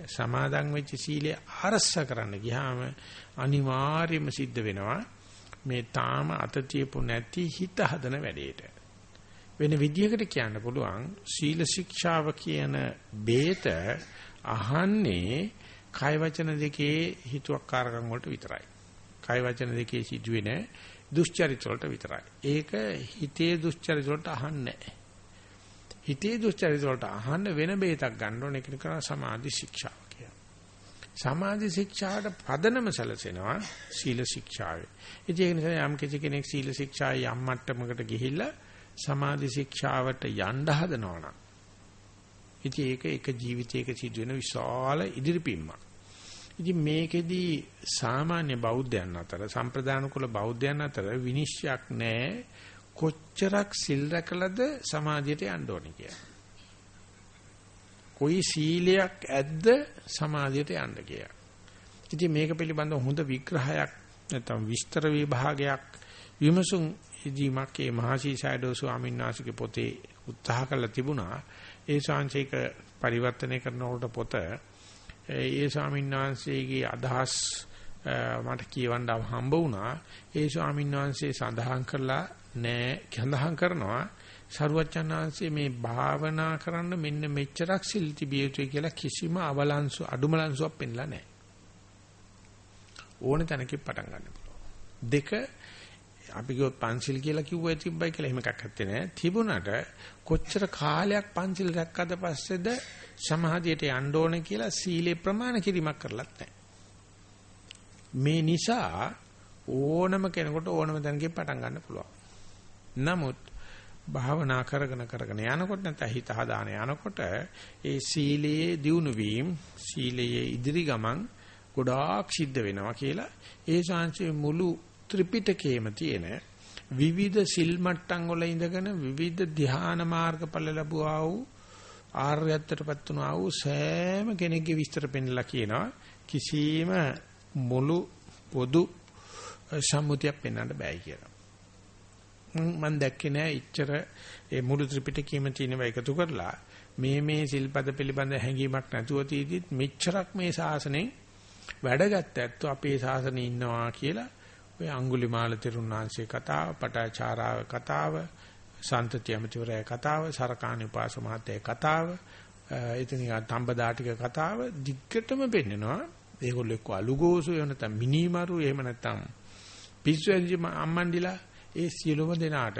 සමාදන් වෙච්ච සීලය අරස්ස කරන්න ගියාම අනිවාර්යයෙන්ම සිද්ධ වෙනවා මේ තාම අත තියපු නැති හිත හදන වැඩේට. වෙන විදියකට කියන්න පුළුවන් සීල ශික්ෂාව කියන බේත අහන්නේ කය වචන දෙකේ හිතුවක්කාරකම් වලට විතරයි. කය වචන දෙකේ සිදුවෙන දුෂ්චරිත වලට විතරයි. ඒක හිතේ දුෂ්චරිත වලට අහන්නේ නැහැ. හිතේ දුෂ්චරිත වලට අහන්න වෙන බේතක් ගන්න ඕනේ කියන කරා සමාධි ශික්ෂාව කියලා. සමාධි ශික්ෂාවට පදනම සැලසෙනවා සීල ශික්ෂාවේ. ඉතින් ඒ නිසා යම් කිසි කෙනෙක් සීල ශික්ෂාවේ යම් මට්ටමකට ගිහිල්ලා සමාධි ශික්ෂාවට යන්න හදනවා නම් ඉතින් ඒක එක ජීවිතයක සිදුවෙන විශාල ඉදිරිපින්මක්. ඉතින් මේකෙදි සාමාන්‍ය බෞද්ධයන් අතර සම්ප්‍රදාන කුල බෞද්ධයන් අතර විනිශ්චයක් නැහැ කොච්චරක් සිල් රැකලාද සමාධියට යන්න ඕනේ කියලා. කොයි සීලයක් ඇද්ද සමාධියට යන්න කියලා. ඉතින් මේක පිළිබඳව හොඳ විග්‍රහයක් නැත්නම් විස්තර විභාගයක් විමසුම් ඉදීමක් ඒ මහසීසයිඩෝ ස්වාමීන් වහන්සේගේ පොතේ උත්සාහ කළා තිබුණා. ඒ ශාංශික පරිවර්තනය කරනකොට පොත ඒ ස්වාමීන් වහන්සේගේ අදහස් මට කියවන්න හම්බ වුණා. ඒ ස්වාමීන් වහන්සේ සඳහන් කළා නෑ සඳහන් කරනවා සරුවච්චන්හන්සේ මේ භාවනා කරන්න මෙන්න මෙච්චරක් සිල් තිබිය යුතුයි කියලා කිසිම අවලංසු අඩුමලංසුවක් පෙන්නලා නැහැ. ඕන තැනකින් පටන් ගන්න පුළුවන්. දෙක අපි කිව්වොත් පන්සිල් කියලා කිව්වේ තිබ්බයි කියලා එහෙම එකක් නැත්තේ නෑ. තිබුණාට කොච්චර කාලයක් පන්සිල් රැක්කද පස්සේද සමාධියට යන්න ඕනේ කියලා සීලේ ප්‍රමාණ කිරීමක් කරලත් නැහැ. මේ නිසා ඕනම කෙනෙකුට ඕනම තැනකින් පටන් ගන්න පුළුවන්. නමුත් භාවනා කරගෙන කරගෙන යනකොට නැත්නම් හිත හදාන යනකොට ඒ සීලයේ දියුණු වීම සීලයේ ඉදිරි ගමන් ගොඩාක් සිද්ධ වෙනවා කියලා ඒ ශාංශයේ මුළු ත්‍රිපිටකයේම තියෙන විවිධ සිල් මට්ටම් වල ඉඳගෙන විවිධ ධ්‍යාන මාර්ගඵල ලැබුවා වූ ආර්යත්වයටපත් වුණා වූ සෑම කෙනෙක්ගේ විස්තර පෙන්නලා කියනවා කිසිම මුළු පොදු සම්මුතියක් පෙන්වන්න බෑ කියලා. මම දැක්කේ නෑ ඉච්චර ඒ මුළු ත්‍රිපිටකයේම තියෙනවා එකතු කරලා මේ මේ සිල්පද පිළිබඳ හැඟීමක් නැතුව තීදිත් මෙච්චරක් මේ ශාසනයෙන් වැඩගත් ඇත්තෝ අපේ ශාසනයේ ඉන්නවා කියලා ඔය අඟුලිමාල තෙරුණාංශේ කතාව, පටාචාරාව කතාව, සන්තති අමතිවරය කතාව, සරකාණි උපාස මහත්තයා කතාව, එතන තඹදාටික කතාව දිග්ගටම පෙන්නනවා. ඒගොල්ලෝ එක්ක අලුගෝසු එහෙම නැත්නම් මිනිමරු එහෙම නැත්නම් පිස්සු ඇඳි අම්මන්ඩිලා ඒ සියලුම දෙනාට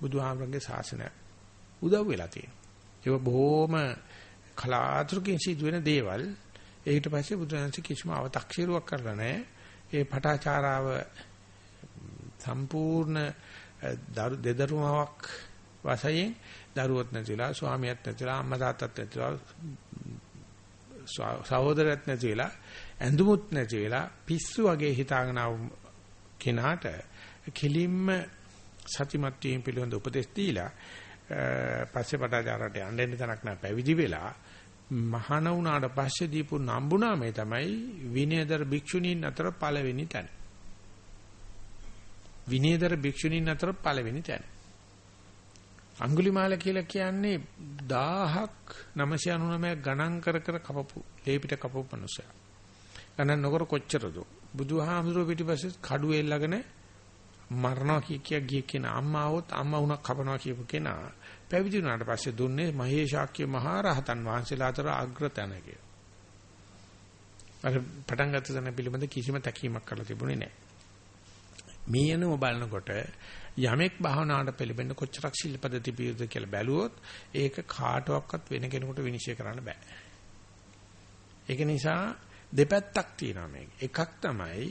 බුදුහාමරගේ ශාසනය උදව් වෙලා තියෙනවා. ඒක බොහොම කලාතුරකින් සිදුවෙන දේවල්. ඊට පස්සේ බුදුරජාණන් කිසිම අව탁සිරුවක් කරලා නැහැ. ඒ පටාචාරාව සම්පූර්ණ දෙදරුමාවක් වශයෙන් දරුවොත් නැතිලා ස්වාමියාත් නැතිලා අම්මා තාත්තත් නැතිලා සහෝදරයත් නැතිලා ඇඳුමුත් නැති වෙලා පිස්සු වගේ හිතාගෙන කෙනාට කෙලින්ම සතිමත් වීම පිළිබඳ උපදෙස් දීලා පස්සේ පටාචාරයට යන්න එන්න තැනක් නැහැ පැවිදි වෙලා මහාන වුණාට පස්සේ දීපු නම්බුනාමේ තමයි විනයදර භික්ෂුණීන් අතර පළවෙනි තැන. විනයදර භික්ෂුණීන් අතර පළවෙනි තැන. අඟුලිමාල කියලා කියන්නේ 1000ක් 999 ගණන් කර කර කපපු ලේපිට කපපු මනුස්සයා. ගණන් නොකර කොච්චරද? බුදුහාමුදුරුවෝ පිටිපස්සේ කඩුව එල්ලගෙන මරනවා කිය කිය ගිය කෙනා අම්මා આવොත් අම්මා වුණා කපනවා කියපු කෙනා පැවිදි වුණාට පස්සේ දුන්නේ මහේශාක්‍ය මහා රහතන් වහන්සේලා අතර අග්‍රතන කියලා. අර පටන් ගත්ත තැන පිළිබඳ කිසිම තැකීමක් කරලා තිබුණේ නැහැ. මේ යනම බලනකොට යමෙක් භාවනාවට පිළිබඳ කොච්චරක් ශිල්පද තිබියද කියලා බැලුවොත් ඒක කාටවත් වෙන කෙනෙකුට විනිශ්චය කරන්න බෑ. ඒක නිසා දෙපැත්තක් තියෙනවා මේක. එකක් තමයි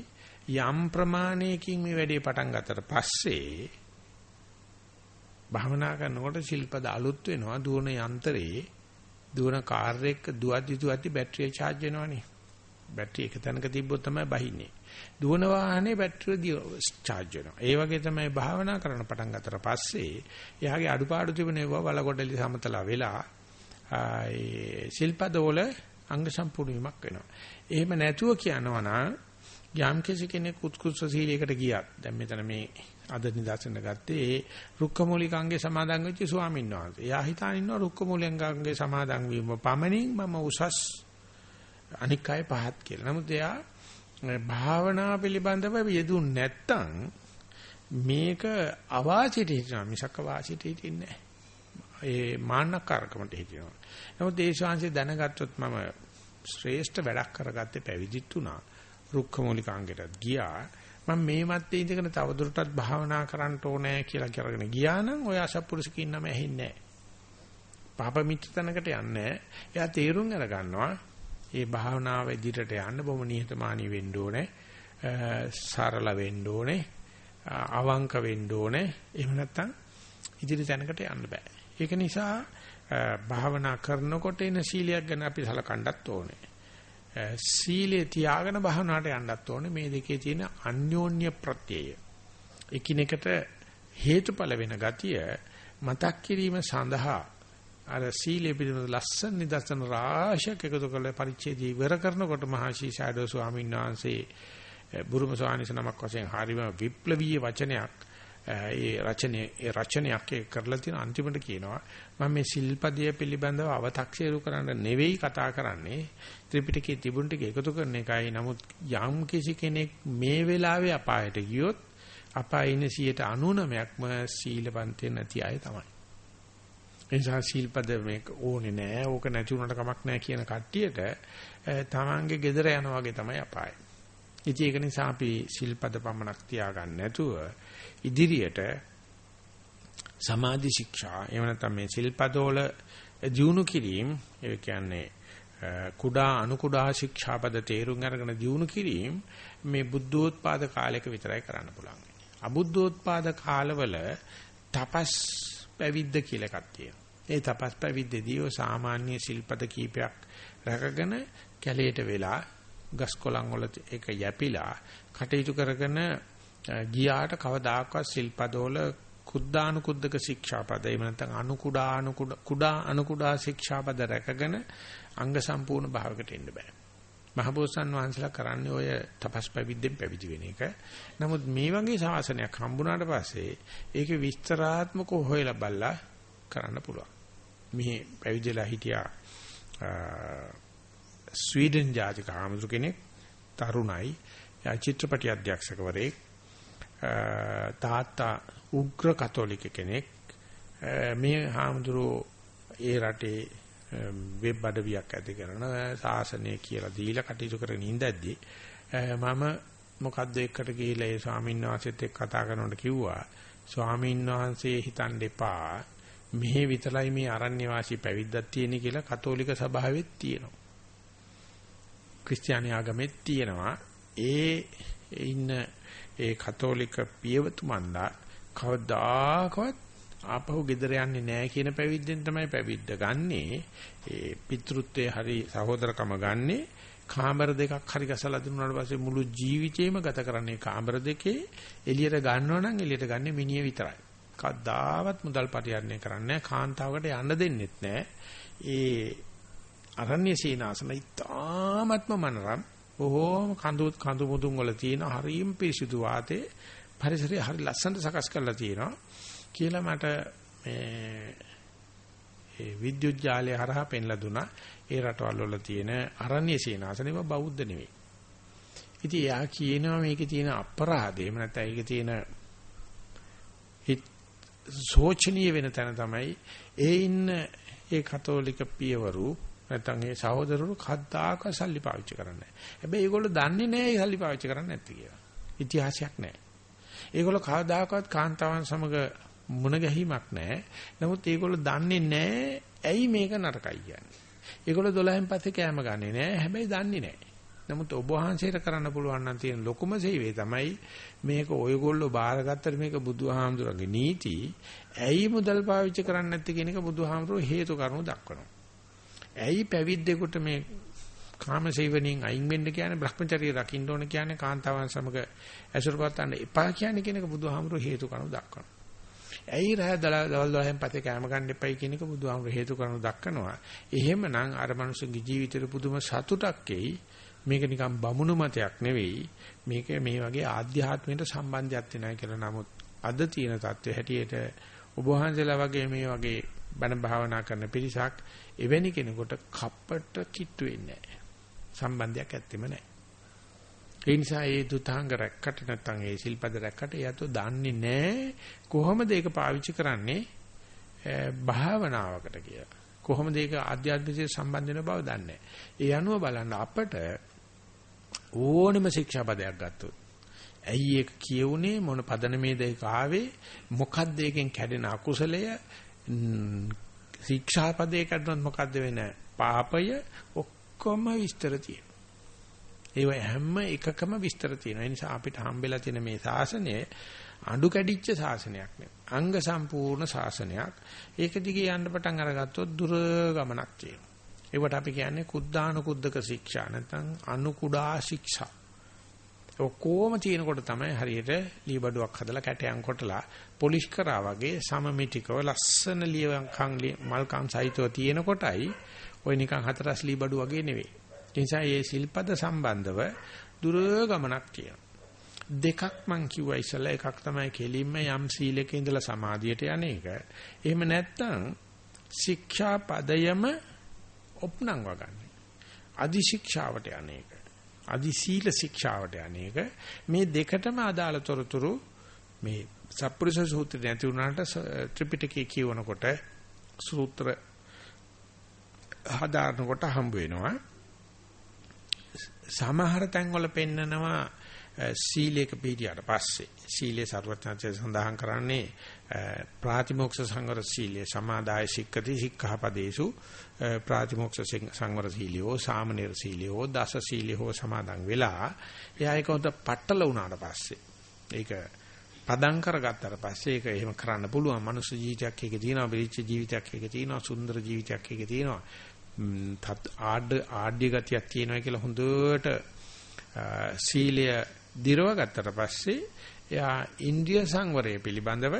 යම් ප්‍රමාණයකින් මේ වැඩේ පටන් ගත්තට පස්සේ භාවනා කරනකොට ශිල්පද අලුත් වෙනවා දුවන යන්ත්‍රේ දුවන කාර් එක දුවද්දි දුවද්දි බැටරිය charge වෙනවනේ. බැටරි එක තැනක තිබ්බොත් තමයි බහින්නේ. දුවන වාහනේ බැටරිය charge වෙනවා. ඒ වගේ තමයි භාවනා කරන පටන් ගත්තට පස්සේ එයාගේ අඩුපාඩු තිබුණේවා වලකොඩලි සමතලා වෙලා ඒ ශිල්පදවල අංග සම්පූර්ණ වීමක් වෙනවා. එහෙම නැතුව කියනවා නම් යම් කෙනෙක් උත්කෘෂ්ඨ සීලයකට ගියත් දැන් මෙතන මේ අද නිදර්ශන ගත්තේ ඒ රුක්කමූලිකාංගේ සමාදන් වෙච්ච ස්වාමීන් වහන්සේ. එයා හිතාන ඉන්නවා රුක්කමූලිකාංගේ සමාදන් වීම පමණින් මම උසස් අනික් අය පහත් කියලා. නමුත් එයා භාවනා පිළිබඳව යෙදුන් නැත්තම් මේක අවාසියට හිටිනවා මිසක් අවාසියට හිටින්නේ නැහැ. ඒ මාන්නකාරකමට හිටිනවා. නමුත් ඒ ශාංශය දැනගත්තොත් මම ශ්‍රේෂ්ඨ වැඩක් කරගත්තේ පැවිදිත් උනා. රුක්කමූලිකාංගයටත් ගියා. මම මේ මැත්තේ ඉඳගෙන තවදුරටත් භාවනා කරන්න ඕනේ කියලා කරගෙන ගියා නම් ඔය අසත්පුරුෂකින් නම ඇහෙන්නේ නැහැ. පාප මිත්‍රතනකට යන්නේ එයා තේරුම් අර ගන්නවා මේ භාවනාව ඉදිරියට යන්න බොහොම නිහතමානී වෙන්න ඕනේ. සරල වෙන්න ඕනේ. අවංක වෙන්න ඕනේ. එහෙම නැත්නම් ඉදිරි තැනකට යන්න බෑ. ඒක නිසා භාවනා කරනකොට එන සීලයක් ගැන අපි සලකන්නත් ඕනේ. සීලේ තියාගෙන භාවනාවට යන්නත් ඕනේ මේ දෙකේ තියෙන අන්‍යෝන්‍ය ප්‍රත්‍යය. එකිනෙකට හේතුඵල වෙන ගතිය මතක් කිරීම සඳහා අර සීලේ පිළිබඳ ලස්සන නිදර්ශන රාශියක් එකතු කරලා පරිච්ඡේදය ඉවර කරනකොට මහසි ෂැඩෝ ස්වාමීන් වහන්සේ බුරුම ස්වාමීන් නමක් වශයෙන් හරිම විප්ලවීය වචනයක් ඒ රචනයේ ඒ රචනයක් කරලා තියෙන අන්තිමට කියනවා මම මේ සිල්පදයේ පිළිබඳව අව탁සීරු කරන්න නෙවෙයි කතා කරන්නේ. ත්‍රිපිටකයේ තිබුණ ටික එකතු කරන එකයි. නමුත් යම් කිසි කෙනෙක් මේ වෙලාවේ අපායට ගියොත් අපායේ ඉන්නේ 99%ක්ම සීලවන්තය නැති අය තමයි. එනිසා සීල්පද මේක ඕනේ නෑ ඕක නැති වුණාට කමක් නෑ කියන කට්ටියට තමන්ගේ gedara යනවා වගේ තමයි අපාය. ඉතින් ඒක නිසා අපි සීල්පද පමණක් තියාගන්න නැතුව ඉදිරියට සමාධි ශික්ෂා එහෙම නැත්නම් මේ සිල්පදවල දියුණු කිරීම ඒ කියන්නේ කුඩා අනු කුඩා ශික්ෂාපද තේරුම් අරගෙන දියුණු කිරීම මේ බුද්ධෝත්පාද කාලයක විතරයි කරන්න පුළුවන්. අබුද්ධෝත්පාද කාලවල තපස් පැවිද්ද කියලා එකක් තියෙනවා. ඒ තපස් පැවිද්දේදී ඔය සාමාන්‍ය සිල්පද කීපයක් රැකගෙන කැලේට වෙලා ගස් කොළන් වල ඒක යැපිලා කටයුතු කරගෙන ගියාට කවදාකවත් සිල්පදවල කුද්දානුකුද්දක ශික්ෂාපද එහෙම නැත්නම් අනු කුඩා අනු කුඩා අනු කුඩා ශික්ෂාපද රැකගෙන අංග සම්පූර්ණ භාවයකට එන්න බෑ. මහබෝසත්න් වහන්සේලා කරන්නේ ඔය තපස් පැවිද්දෙන් පැවිදි වෙන එක. නමුත් මේ වගේ ශාසනයක් හම්බුණාට පස්සේ ඒකේ විස්තරාත්මකව හොයලා බලලා කරන්න පුළුවන්. මේ පැවිදිලා හිටියා ස්වීඩන් ජාතික ආමතුරු කෙනෙක් තරුණයි. චිත්‍රපටි අධ්‍යක්ෂකවරයෙක්. තාත්තා උග්‍ර කතෝලික කෙනෙක්. මේ හාමුදුරුවෝ ඒ රටේ වෙබ් අඩවියක් ඇති කරන සාසනය කියලා දීලා කටයුතු කරගෙන ඉඳද්දි මම මොකද්ද එකට ගිහිල්ලා ඒ ස්වාමීන් වහන්සේත් එක්ක කතා කරනකොට කිව්වා ස්වාමීන් වහන්සේ හිතන්න එපා. මෙහි විතරයි මේ අරණ්‍ය වාසී පැවිද්දක් තියෙන කියලා කතෝලික සභාවෙත් තියෙනවා ක්‍රිස්තියානි ආගමෙත් තියෙනවා ඒ ඉන්න ඒ කතෝලික පියවතුමන්ලා කවදාකවත් ආපහු ගෙදර යන්නේ නැහැ කියන පැවිද්දෙන් තමයි පැවිද්ද ගන්නෙ. ඒ පිතෘත්වයේ හරි සහෝදරකම ගන්නෙ. කාමර දෙකක් හරි ගසලා දුන්නාට පස්සේ මුළු ජීවිතේම ගත කරන්නේ කාමර දෙකේ එළියට ගන්නව නම් එළියට ගන්නේ මිනිය විතරයි. කවදාවත් මුදල් පරිහරණය කරන්නේ කාන්තාවකට යන්න දෙන්නෙත් නැහැ. ඒ අරණ්‍ය සීනාසන ඉතාමත්ම මනරම් බොහෝම කඳු කඳු මුදුන් වල තියෙන හරියම පිරිසිදු වාතේ පරිසරය හරි ලස්සනට සකස් කරලා තියෙනවා කියලා මට මේ ඒ විද්‍යුත් ජාලය හරහා පෙන්ලා දුනා ඒ රටවල් වල තියෙන අරණ්‍ය සීනාසනෙම බෞද්ධ නෙවෙයි. ඉතින් එයා කියනවා මේකේ තියෙන අපරාධය එහෙම නැත්නම් ඒකේ තියෙන සෝචනීය වෙන තැන තමයි ඒ ඉන්න ඒ කතෝලික පියවරු නැත්නම් ඒ සහෝදරවරු කද්දාක සල්ලි පාවිච්චි කරන්නේ නැහැ. හැබැයි ඒගොල්ලෝ දන්නේ නැහැ ඒ සල්ලි පාවිච්චි කරන්නේ නැති කියලා. ඉතිහාසයක් නැහැ. ඒගොල්ලෝ කවදාකවත් කාන්තාවන් සමග මුණ ගැහිමක් නැහැ. නමුත් ඒගොල්ලෝ දන්නේ නැහැ ඇයි මේක නරකයි කියන්නේ. ඒගොල්ලෝ 12න් පස්සේ කෑම ගන්නේ නැහැ. හැබැයි දන්නේ නැහැ. නමුත් ඔබ වහන්සේට කරන්න පුළුවන් නම් තියෙන ලොකුම සේවය තමයි මේක ඔයගොල්ලෝ බාරගත්තට මේක බුදුහාමුදුරන්ගේ නීති. ඇයි මුදල් පාවිච්චි කරන්නේ නැත්තේ කියන එක බුදුහාමුදුරෝ හේතු කාරණා දක්වනවා. ඇයි පැවිද්දෙකුට මේ කාම සේවනයෙන් අයින් වෙන්න කියන්නේ Brahmacharya රකින්න ඕන කියන්නේ කාන්තාවන් සමග ඇසුරපත් ගන්න එපා කියන්නේ කියන එක බුදුහාමුදුරෝ හේතු කාරණා දක්වනවා. ඇයි රෑ දවල් 12න් පස්සේ කැම ගන්න එපයි කියන එක බුදුහාමුදුරේ හේතු කරනු දක්වනවා. එහෙමනම් අර මනුස්සගේ ජීවිතේට පුදුම සතුටක් එයි. මේක නිකන් බමුණු මතයක් නෙවෙයි. මේක මේ වගේ ආධ්‍යාත්මයට සම්බන්ධයක් වෙනවා කියලා. නමුත් අද තියෙන தත්ත්වය හැටියට ඔබ වහන්සේලා වගේ මේ වගේ බණ භාවනා කරන පිරිසක් එවැනි කෙනෙකුට කප්පට කිට්ටු වෙන්නේ නැහැ. සම්බන්ධයක් ඇත්තෙම නැහැ. ඒ නිසා ඒ දුතාංග රැක්කට නැත්නම් ඒ සිල්පද රැක්කට යතෝ දන්නේ නැහැ කොහොමද ඒක පාවිච්චි කරන්නේ භාවනාවකට කියලා. කොහොමද ඒක ආධ්‍යාත්මික සම්බන්ධ වෙන බව දන්නේ ඒ අනුව බලන්න අපට ඕනෙම ශික්ෂාපදයක් ගත්තොත් ඇයි ඒක කියුනේ මොන පදනමේද ඒක ආවේ මොකද්ද ඒකෙන් කැඩෙන අකුසලය ශික්ෂාපදේ කඩනොත් මොකද්ද වෙන පාපය ඔක්කොම විස්තර තියෙනවා ඒව හැම එකකම විස්තර තියෙනවා. ඒ නිසා අපිට හම්බෙලා තියෙන මේ ශාසනය අඬු කැඩිච්ච ශාසනයක් නෙවෙයි. අංග සම්පූර්ණ ශාසනයක්. ඒක දිගේ යන්න පටන් අරගත්තොත් දුර ගමනක් තියෙනවා. ඒකට අපි කියන්නේ කුද්දානුකුද්දක ශික්ෂා නැත්නම් අනුකුඩා ශික්ෂා. ඔක්කොම තියෙනකොට තමයි හරියට ලීබඩුවක් හදලා කැටයන් කොටලා පොලිෂ් කරා වගේ සමමිතිකව ලස්සන ලියවංකම් මල්කම් සහිතව තියෙන කොටයි ඔය නිකන් හතරස් ලීබඩු වගේ නෙවෙයි. ඒ නිසා මේ සිල්පද සම්බන්ධව දුර ගමනක් තියෙනවා. දෙකක් මං කිව්වා ඉස්සලා එකක් තමයි කෙලින්ම යම් සීලක ඉඳලා සමාධියට යන එක. එහෙම නැත්නම් ශික්ෂා පදයම ඔප්නං වගන්නේ. අදි ශික්ෂාවට යන එක. අදි සීල ශික්ෂාවට යන එක. මේ දෙකටම අදාළ තොරතුරු මේ සප්පුරුෂ සූත්‍රය නැති වුණාට ත්‍රිපිටකය කියවනකොට සූත්‍ර හදාරනකොට හම්බ වෙනවා. සමහර තැන්වල පෙන්නනවා සීලයක පිළියට පස්සේ සීලේ ਸਰවඥාචර්ය සඳහන් කරන්නේ ප්‍රාතිමෝක්ෂ සංවර සීලය සමාදාය සික්කති සික්ඛාපදේසු ප්‍රාතිමෝක්ෂ සංවර සීලියෝ සාමනීර සීලියෝ දස සීලියෝ සමාදන් වෙලා එයා ඒක උන්ට පట్టල වුණාට පස්සේ ඒක පදම් කරගත්තාට පස්සේ ඒක එහෙම කරන්න පුළුවන්. මනුස්ස ජීවිතයක් එකේ තියෙනවා බිරිච්ච ජීවිතයක් එකේ තියෙනවා සුන්දර ජීවිතයක් එකේ තියෙනවා. ආඩ ආඩ්‍ය ගතියක් තියෙනවා කියලා හොඳට සීලය දිරව ගත්තට පස්සේ එයා ඉන්ද්‍රිය සංවරය පිළිබඳව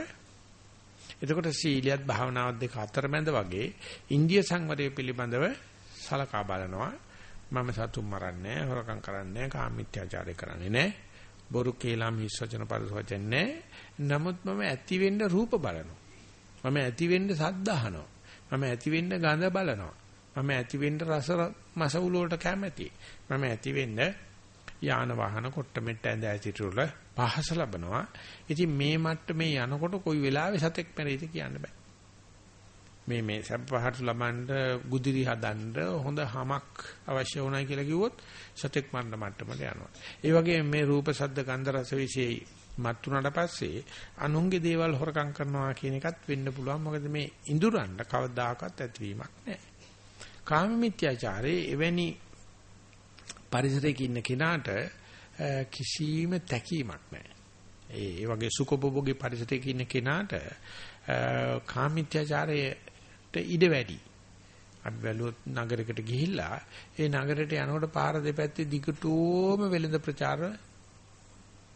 එතකොට සීලියත් භාවනාවත් දෙක අතරමැද වගේ ඉන්ද්‍රිය සංවරය පිළිබඳව සලකා බලනවා. මම සතුම් මරන්නේ හොරකම් කරන්නේ කාමීත්‍යාචාරය කරන්නේ නැහැ. බොරු කේලම් හිස් වචන පරිසවචන නැහැ. නමුත් මම ඇති වෙන්න රූප බලනවා. මම ඇති වෙන්න සද්ද අහනවා. මම ඇති වෙන්න ගඳ බලනවා. මම ඇති වෙන්න රස මසවුල වලට කැමැති. මම ඇති වෙන්න යාන වාහන කොට මෙට්ට ඇඳ ඇතිතුල පහස ලබනවා. ඉතින් මේ මට්ටමේ යනකොට කොයි වෙලාවෙ සතෙක් මැරෙයිද කියන්න බෑ. මේ මේ සබ්පහට ලබන්න ගුදිරි හදන්න හොඳ හමක් අවශ්‍ය වුණයි කියලා කිව්වොත් සතෙක් මරණ මට්ටමට යනවා. ඒ වගේ මේ රූප ශබ්ද ගන්ධ රස විශේෂයි මත් උනාට පස්සේ අනුන්ගේ දේවල් හොරකම් කරනවා කියන එකත් වෙන්න පුළුවන්. මොකද මේ ඉඳුරන්න කවදාකවත් ඇතිවීමක් නැහැ. කාම මිත්‍යාචාරයේ එවැනි පරිසරයක ඉන්න කෙනාට කිසිම තැකීමක් නැහැ. ඒ වගේ සුඛභෝගී පරිසරයක ඉන්න කෙනාට කාම මිත්‍යාචාරයට ඉඩ වැඩි. අපි බැලුවොත් නගරයකට ගිහිල්ලා ඒ නගරයට යනකොට පාර දෙපැත්තේ දිගටම වෙළඳ ප්‍රචාර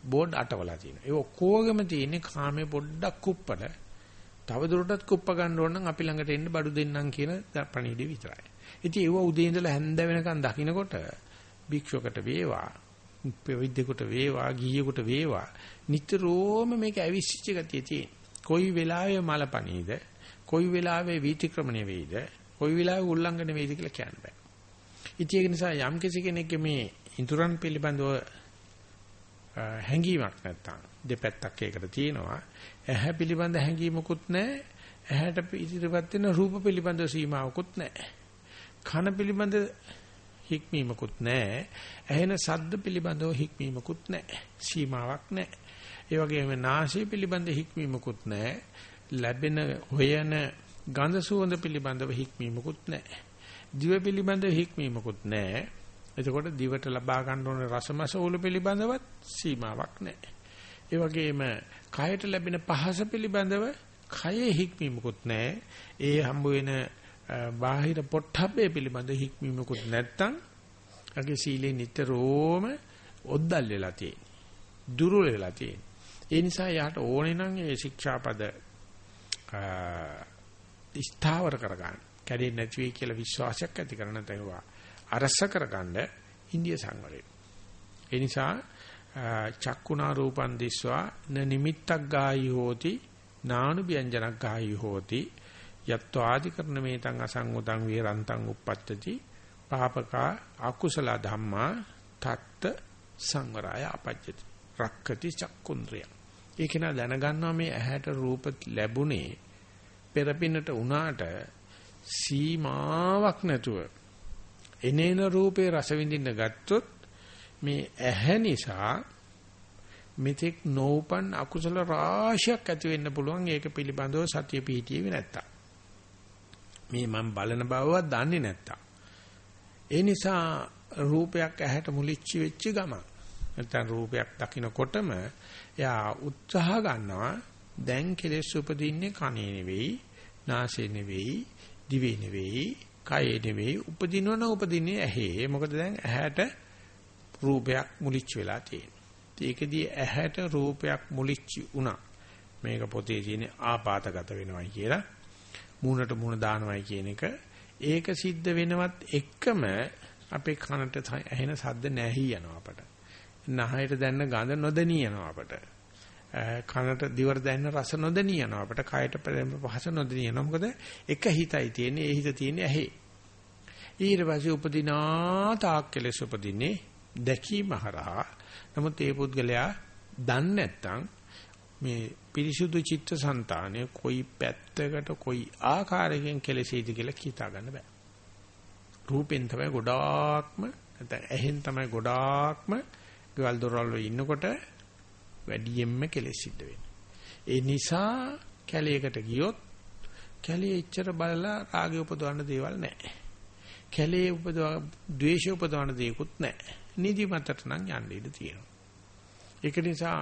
බෝඩ් අටවලා තියෙනවා. ඒ ඔක්කොගෙම තියෙන්නේ කාමයේ පොඩ්ඩක් කුප්පට. තව දුරටත් කුප්ප ගන්න ඕන නම් අපි ළඟට එන්න බඩු දෙන්නම් කියන පණිවිඩය විතරයි. ඉතින් ඒව උදේ ඉඳලා හැන්ද වෙනකන් දකින්නකොට භික්ෂුවකට වේවා විද්‍යෙකුට වේවා ගිහියෙකුට වේවා නිතරම මේක ඇවිස්සිච්ච ගතිය තියෙන. කොයි වෙලාවෙ මලපණීද කොයි වෙලාවෙ වීතික්‍රමණය වෙයිද කොයි වෙලාවෙ උල්ලංඝනය වෙයිද කියලා කියන්න බෑ. ඉතින් ඒක නිසා යම් කෙනෙක්ගේ මේ ඉන්ද්‍රයන් පිළිබඳව හැඟීමක් නැත්තම් දෙපැත්තක් ඒකට තියෙනවා. ඇහැ පිළිබඳ හැඟීමකුත් නැහැ. ඇහැට ඉදිරිපත් වෙන රූප පිළිබඳ සීමාවකුත් නැහැ. කන පිළිබඳ හික්මීමකුත් නැහැ. ඇහෙන ශබ්ද පිළිබඳව හික්මීමකුත් නැහැ. සීමාවක් නැහැ. ඒ වගේම නාසය පිළිබඳ හික්මීමකුත් නැහැ. ලැබෙන හොයන ගඳ සුවඳ පිළිබඳව හික්මීමකුත් නැහැ. දිව පිළිබඳව හික්මීමකුත් නැහැ. එතකොට දිවට ලබා ගන්න ඕන රසමස උල පිළිබඳවත් සීමාවක් නැහැ. ඒ වගේම කයට ලැබෙන පහස පිළිබඳව කයේ හික්මීමකුත් නැහැ. ඒ හම්බ වෙන බාහිර පොට්ටබ්බේ පිළිබඳ හික්මීමකුත් නැත්තම් අගේ සීලේ නිතරම ඔද්දල් වෙලා තියෙන්නේ. දුර්වල වෙලා තියෙන්නේ. ඒ නිසා යාට ඕනේ නම් ඒ ශික්ෂාපද ස්ථාවර කරගන්න. කැඩෙන්නේ නැති වෙයි කියලා විශ්වාසයක් ඇති කරන තේවා. අරස කරගන්න ඉන්දිය සංවරය. ඒ නිසා චක්කුණා රූපන් දිස්වා න නිමිත්තක් ගායි හෝති නානු ව්‍යංජනක් ගායි හෝති යත්වාදි කරන මේතං අසංගතං වේරන්තං uppත්තති පාපකා අකුසල ධම්මා තත්ත සංවරය අපජ්ජති රක්කති චක්කුන්ද්‍රය ඒක නා දැනගන්නවා මේ ඇහැට රූප ලැබුණේ පෙරපිනට උනාට සීමාවක් නැතුව. එනේන රූපේ රස විඳින්න ගත්තොත් මේ ඇහැ නිසා මෙතෙක් නොඋපන් අකුසල රාශියක් ඇති වෙන්න පුළුවන්. ඒක පිළිබඳව සතිය පිහිටියේ නැත්තම්. මේ මම බලන බවවත් දන්නේ නැත්තම්. ඒ නිසා රූපයක් ඇහැට මුලිච්ච වෙච්ච ගම නැත්නම් රූපයක් දකිනකොටම එයා උත්සාහ ගන්නවා දැන් කෙලෙස් උපදින්නේ කනේ නෙවෙයි නාසයේ නෙවෙයි දිවේ නෙවෙයි කයේ නෙවෙයි උපදිනවන උපදින්නේ ඇහි. මොකද දැන් ඇහැට රූපයක් මුලිච්ච වෙලා තියෙන්නේ ඒකදී ඇහැට රූපයක් මුලිච්ච වුණා. මේක පොතේ තියෙන ආපాతගත වෙනවයි කියලා. මූණට මූණ දානවයි කියන එක ඒක සිද්ධ වෙනවත් එක්කම අපේ කනට ඇහෙන සද්ද නැහි යනවා අපට. නහයට දැනන ගඳ නොදෙනී යනවා අපට. කනට දිවට දැනෙන රස නොදෙනී යනවා අපට. කයට පහස නොදෙනී යනවා. මොකද එක හිතයි තියෙන්නේ. ඒ හිත තියෙන්නේ ඇහි. ඊට පස්සේ උපදිනා තාක් කෙලෙස් උපදින්නේ දැකීම හරහා. නමුත් ඒ පුද්ගලයා දන්නේ නැත්නම් මේ පිරිසුදු චිත්තසංතානය කොයි පැත්තකට කොයි ආකාරයකින් කෙලෙසෙයිද කියලා හිතා ගන්න බෑ. රූපෙන් තමයි ගොඩාක්ම නැත්නම් ඇහෙන් තමයි ගොඩාක්ම ගෙවල් දොරවල් වල ඉන්නකොට වැඩියෙන්ම කෙලෙස් සිද්ධ වෙන්නේ. ඒ නිසා කැලයකට ගියොත් කැලේ එච්චර බලලා රාගය උපදවන්න දේවල් නැහැ. කැලේ උපදව ද්වේෂය උපදවන්න දේකුත් නැහැ. නිදිමතට නම් යන්න ඉඩ තියෙනවා. ඒක නිසා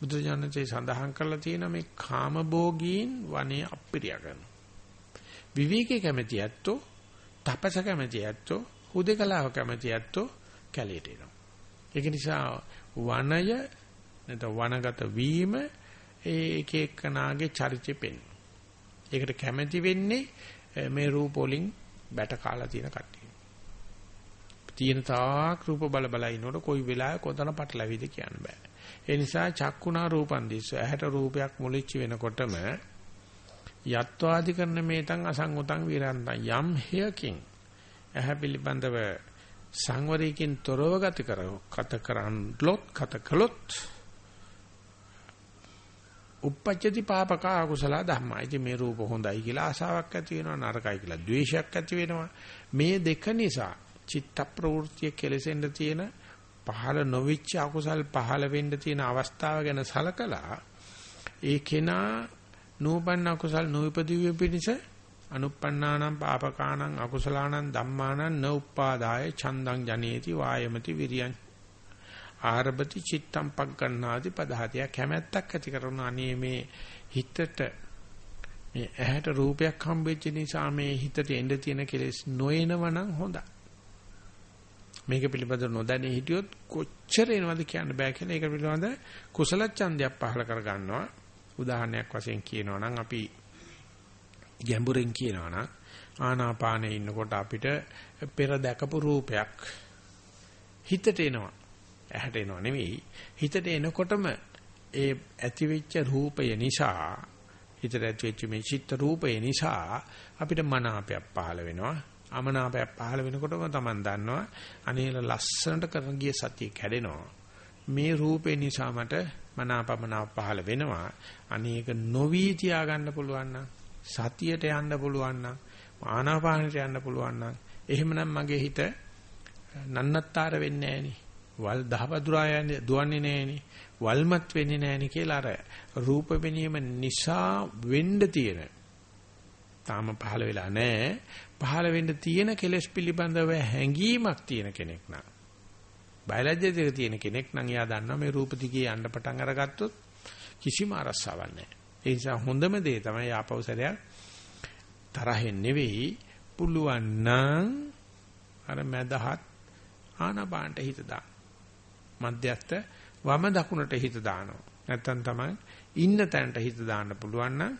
බුදුජානකේ සඳහන් කරලා තියෙන මේ කාමභෝගීන් වනේ අප්‍රිය කරනවා. විවේකී කැමැති ඇත්තෝ, තපස කැමැති ඇත්තෝ, හුදේකලාව කැමැති ඇත්තෝ කැලේට එනවා. ඒක නිසා වනය නැත්නම් වනගත වීම ඒ එක එකනාගේ චරිතෙ පෙන්න. ඒකට කැමැති වෙන්නේ මේ රූප වලින් බැට කාලා තියෙන කට්ටිය. තියෙන තාක් රූප බල බල ඉනකොට කොයි වෙලාවෙ කොතන පටලැවිද කියන්න බෑ. ඒ නිසා චක්කුණා රූපන් දිස්ස ඇහැට රූපයක් මුලිච්ච වෙනකොටම යත්වාදි කරන මේතන් අසංගතං විරන්තං යම් හේයකින් ඇහැ පිළිබඳව සංවරයකින් තොරව ගත කරව කත කරන්ලොත් කත කළොත් uppajjati papaka akusala dhamma. ඉතින් මේ රූප හොඳයි කියලා ආසාවක් ඇති වෙනවා නරකයි කියලා ද්වේෂයක් ඇති වෙනවා. මේ දෙක නිසා චිත්ත ප්‍රවෘත්තිය කෙලෙසෙන්න තියෙන පහළ නොවිච්ච අකුසල් පහළ වෙන්න තියෙන අවස්ථාව ගැන සලකලා ඒ කෙනා නූපන්න අකුසල් නොවිපදිවේ පිණිස අනුප්පන්නානම් පාපකානම් අකුසලානම් ධම්මානම් න උපාදාය චන්දං ජනේති වායමති විරියං. ආරබති චිත්තම් පග්ගණ්ණාති පදහතිය. කැමැත්තක් ඇති කරන අනේ මේ හිතට මේ ඇහැට රූපයක් හම්බෙච්ච නිසා මේ හිතට එන්න තියෙන කෙලෙස් නොයනවනම් හොඳයි. මේක පිළිබඳව නොදැනී හිටියොත් කොච්චර එනවද කියන්න බෑ කියලා ඒක පිළිබඳ කුසල ඡන්දයක් පහල කර ගන්නවා. උදාහරණයක් වශයෙන් කියනවා නම් අපි ගැඹුරින් කියනවා නම් ආනාපානේ ඉන්නකොට අපිට පෙර දැකපු රූපයක් හිතට එනවා. ඇහැට එනවා නෙවෙයි. හිතට එනකොටම ඒ ඇතිවෙච්ච රූපය නිසා හිතට ඇතිවෙච්ච මේ චිත්ත රූපය නිසා අපිට මනාපයක් පහළ වෙනවා. අමනාපයක් පහළ වෙනකොටම Taman දන්නවා අනේල ලස්සනට කරන ගිය සතිය කැඩෙනවා. මේ රූපේ නිසා මට මනාපමනාප පහළ වෙනවා. අනේක නොවි තියා ගන්න පුළුවන් නම් සතියට යන්න පුළුවන් නම් ආනාපානයට යන්න පුළුවන් නම් එහෙමනම් මගේ හිත නන්නත්තර වෙන්නේ නැහෙනි. වල් දහවදුරා යන්නේ දුවන්නේ නැහෙනි. වල්මත් වෙන්නේ නැහෙනි කියලා අර රූප වෙනීම නිසා වෙන්න තියෙන තාම පහළ වෙලා නැහැ. පහළ වෙන්න තියෙන කෙලෙස් පිළිබඳව හැඟීමක් තියෙන කෙනෙක් නම් බයලජ්‍ය දෙක තියෙන කෙනෙක් නම් එයා දන්නවා මේ රූප දිගේ යන්න පටන් අරගත්තොත් කිසිම අරස්සාවක් නැහැ. ඒ නිසා හොඳම දේ තමයි ආපෞසරයක් තරහෙන් නෙවෙයි පුළුවන් නම් අර මදහත් ආනපානට හිත දාන්න. මධ්‍යස්ත වම දකුණට හිත දානවා. නැත්තම් තමයි ඉන්න තැනට හිත දාන්න පුළුවන් නම්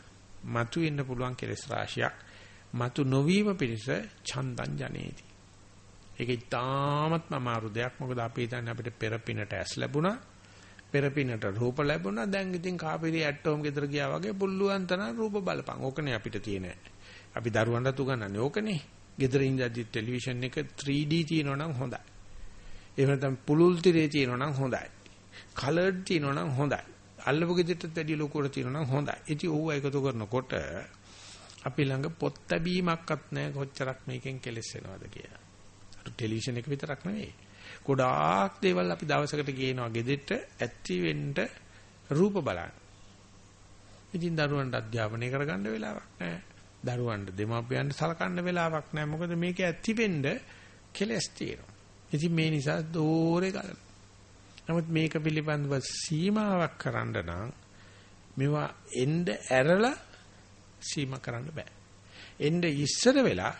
මතු වෙන්න පුළුවන් කෙලෙස් රාශියක් මතු නොවීම පිණිස චන්දං ජනේති. ඒක ඉතාමත්ම අමාරු දෙයක්. මොකද අපි හිතන්නේ අපිට පෙර පිනට ඇස් ලැබුණා. පෙර පිනට රූප ලැබුණා. දැන් ඉතින් කාපිරි ඇට්ටෝම් ගෙදර ගියා වගේ පුළුවන් තරම් රූප බලපන්. ඕකනේ අපිට තියෙන. අපි දරුවන්ට උගන්වන්නේ ඕකනේ. ගෙදර ඉඳද්දි ටෙලිවිෂන් එක 3D තියෙනවා නම් හොඳයි. එහෙම නැත්නම් පුළුල් තිරේ තියෙනවා නම් හොඳයි. කලර්ඩ් තියෙනවා නම් හොඳයි. අල්ලපු ගෙදරට වැඩි ලොකුවට තියෙනවා නම් හොඳයි. ඉතින් ඕව එකතු කරනකොට අපි ළඟ පොත් ලැබීමක්වත් නැහැ කොච්චරක් මේකෙන් කෙලස් වෙනවද කියලා. අර ටෙලිවිෂන් එක විතරක් නෙවෙයි. ගොඩාක් දේවල් අපි දවසකට ගේනවා ගෙදෙට්ට ඇත්ති වෙන්න රූප බලන්න. ඉතින් දරුවන්ට අධ්‍යාපනය කරගන්න වෙලාවක් නැහැ. දරුවන්ට දෙමාපියන්ට සලකන්න වෙලාවක් නැහැ. මොකද මේක ඇති වෙන්න කෙලස් තියෙනවා. ඉතින් මේ නිසා දෝරේ ගලන. නමුත් මේක පිළිබඳව සීමාවක් කරන්න නම් මේවා එන්න ඇරලා සීමා කරන්න බෑ. එන්න ඉස්සර වෙලා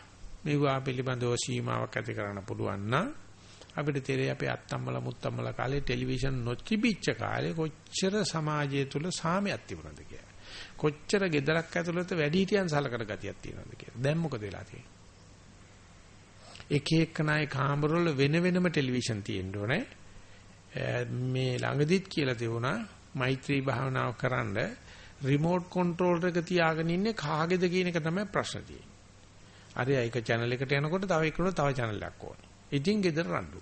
මේවා පිළිබඳව සීමාවක් ඇති කරන්න පුළුවන් නම් අපිට තේරෙයි අපේ අත්තම්මල මුත්තම්මල කාලේ ටෙලිවිෂන් නොතිබිච්ච කාලේ කොච්චර සමාජය තුල සාමයක් තිබුණද කියලා. කොච්චර gedarak ඇතුළත වැඩිහිටියන් සලකන ගතියක් තියෙනවද කියලා. දැන් මොකද වෙලා තියෙන්නේ? එක එකනායි කාමරවල වෙන වෙනම ටෙලිවිෂන් තියෙන්න ඕනේ. මේ ළඟදිත් කියලා තිබුණා මෛත්‍රී භාවනාව කරන්න රිමෝට් කන්ට්‍රෝල් එක තියාගෙන ඉන්නේ කාගේද කියන එක තමයි ප්‍රශ්න තියෙන්නේ. අර ඒක channel එකට යනකොට තව එකනොත් තව channel එකක් ඕනේ. ඉතින් ගෙදර රණ්ඩු.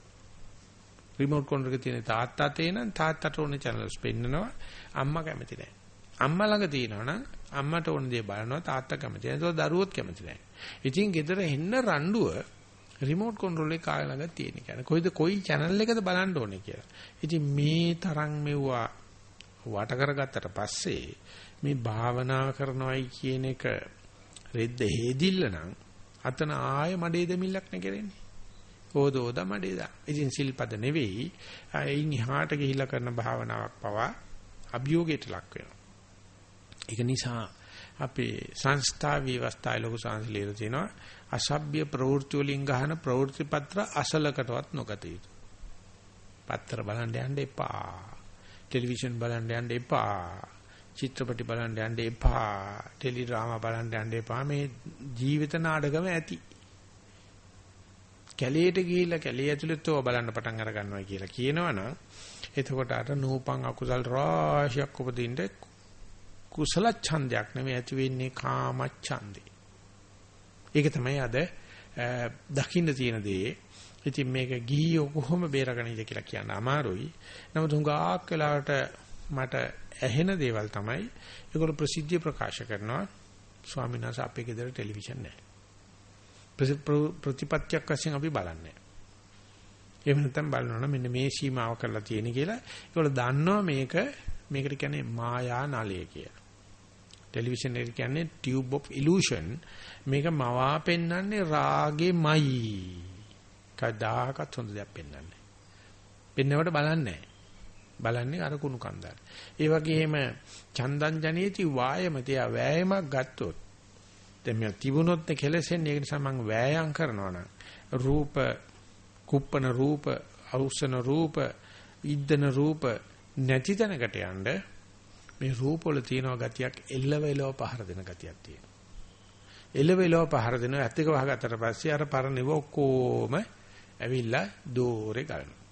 රිමෝට් කන්ට්‍රෝල් එක තියෙන තාත්තා තේනන් තාත්තට ඕනේ channels පෙන්නනවා අම්මා කැමති නැහැ. අම්මා ළඟ තියෙනවනම් අම්මට ඕන දේ බලනවා තාත්තා කැමති නැහැ. ඒක දරුවොත් කැමති නැහැ. ඉතින් ගෙදර එන්න රණ්ඩුව රිමෝට් කන්ට්‍රෝල් එක කාය ළඟ තියෙන කියන්නේ. කොයිද කොයි channel එකද බලන්න ඕනේ කියලා. ඉතින් මේ තරම් මෙවුවා වට කරගත්තට පස්සේ මේ භාවනා කරනවයි කියන එක රෙද්ද හේදිල්ල නම් අතන ආය මඩේ දෙමිල්ලක් නේ කරන්නේ. ඕදෝද මඩේ දා. ඉතින් සිල්පද නෙවෙයි. අයින් එහාට ගිහිලා කරන භාවනාවක් පවා අභියෝගයට ලක් වෙනවා. ඒක නිසා අපේ සංස්ථා විවස්ථාය ලොකු සංස්ලියල තියෙනවා අසභ්‍ය ප්‍රවෘත්ති වලින් ගහන ප්‍රවෘත්ති පත්‍ර අසලකටවත් නොගත යුතු. පත්‍ර බලන්න යන්න එපා. ටෙලිවිෂන් බලන්න යන්න එපා. චිත්‍රපටි බලන්න යන්න එපා. ටෙලි ඩ්‍රාමා බලන්න යන්න එපා. මේ ජීවිත නාටකම ඇති. කැලේට ගිහිල්ලා කැලේ ඇතුළත ඔය බලන්න පටන් අර ගන්නවා කියලා කියනවනම් එතකොට අර නූපන් අකුසල් රාශියක් උපදින්න කුසල ඡන්දයක් නෙමෙයි ඇති වෙන්නේ කාම ඡන්දේ. ඒක තමයි අද දකින්න තියෙන දේ. ඉතින් මේක ගිහියෝ කොහොම බේරගන්නද කියලා කියන්න අමාරුයි. නමුත් හුඟක් වෙලාවට මට ඇහෙන දේවල් තමයි ඒගොල්ලෝ ප්‍රසිද්ධිය ප්‍රකාශ කරනවා ස්වාමීන් වහන්සේ අපේ ගෙදර ටෙලිවිෂන් නැහැ. ප්‍රතිපත්තියක් වශයෙන් අපි බලන්නේ. එහෙම නැත්නම් බලනවනම් මෙන්න මේ සීමාව කරලා තියෙන කියලා ඒගොල්ලෝ දන්නවා මේක මේකට කියන්නේ මායා නලය කියලා. ටෙලිවිෂන් එක කියන්නේ tube of illusion. මේක මවා පෙන්වන්නේ රාගෙමයි කදාකත් හොඳ දෙයක් පෙන්වන්නේ. පෙන්නවට බලන්නේ බලන්නේ අර කුණු කන්දල්. ඒ වගේම චන්දන් ජනේති වායම. තියා වෑයමක් ගත්තොත් දැන් මේ තිබුණොත් කෙලසෙන්නේ. ඒ නිසා මම වෑයම් කරනවා නම් රූප කුප්පන රූප අවුස්සන රූප ඉද්දන රූප නැති තැනකට යන්නේ මේ රූපවල තියෙන ගතියක් එල්ලව එලව පහර දෙන ගතියක් තියෙනවා. එල්ලව එලව පහර දෙනවා ඇත්ත එක වහගත්තට පස්සේ අර පරණව ඔක්කොම ඇවිල්ලා දෝරේ ගලනවා.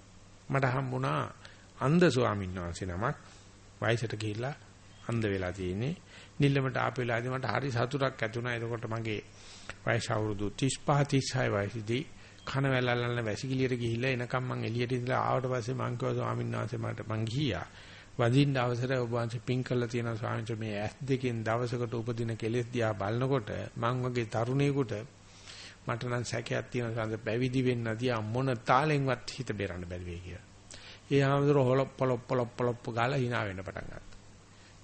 මට හම්බුණා අන්ධ ස්වාමීන් වහන්සේ නමක් වයසට ගිහිල්ලා අන්ධ වෙලා තියෙන්නේ. නිල්ලමට ආපු වෙලාවේදී මට හරි සතුටක් ඇති වුණා. එතකොට මගේ වයස අවුරුදු 35 36 වයසේදී කන වැල්ලල්ලන වැසිකිළියට ගිහිල්ලා එනකම් මං එළියට ඉඳලා ආවට පස්සේ මං කිව්වා ස්වාමීන් වහන්සේ මට මං ගියා. වදින්න අවසරය ඔබ වහන්සේ පින් කළා තියෙනවා ස්වාමීන් වහන්සේ මේ ඇස් දෙකෙන් දවසකට උපදින කෙලෙස් දිහා බලනකොට මං වගේ තරුණයෙකුට මට නම් සැකයක් තියෙනවා සඳ පැවිදි වෙන්න තියා මොන තාලෙන්වත් හිත බේරන්න බැරි වෙයි කියලා. ඒ ආමතුර හොලොප් පොලොප් පොලොප් පොලොප් ගාලා hina වෙන්න පටන් ගත්තා.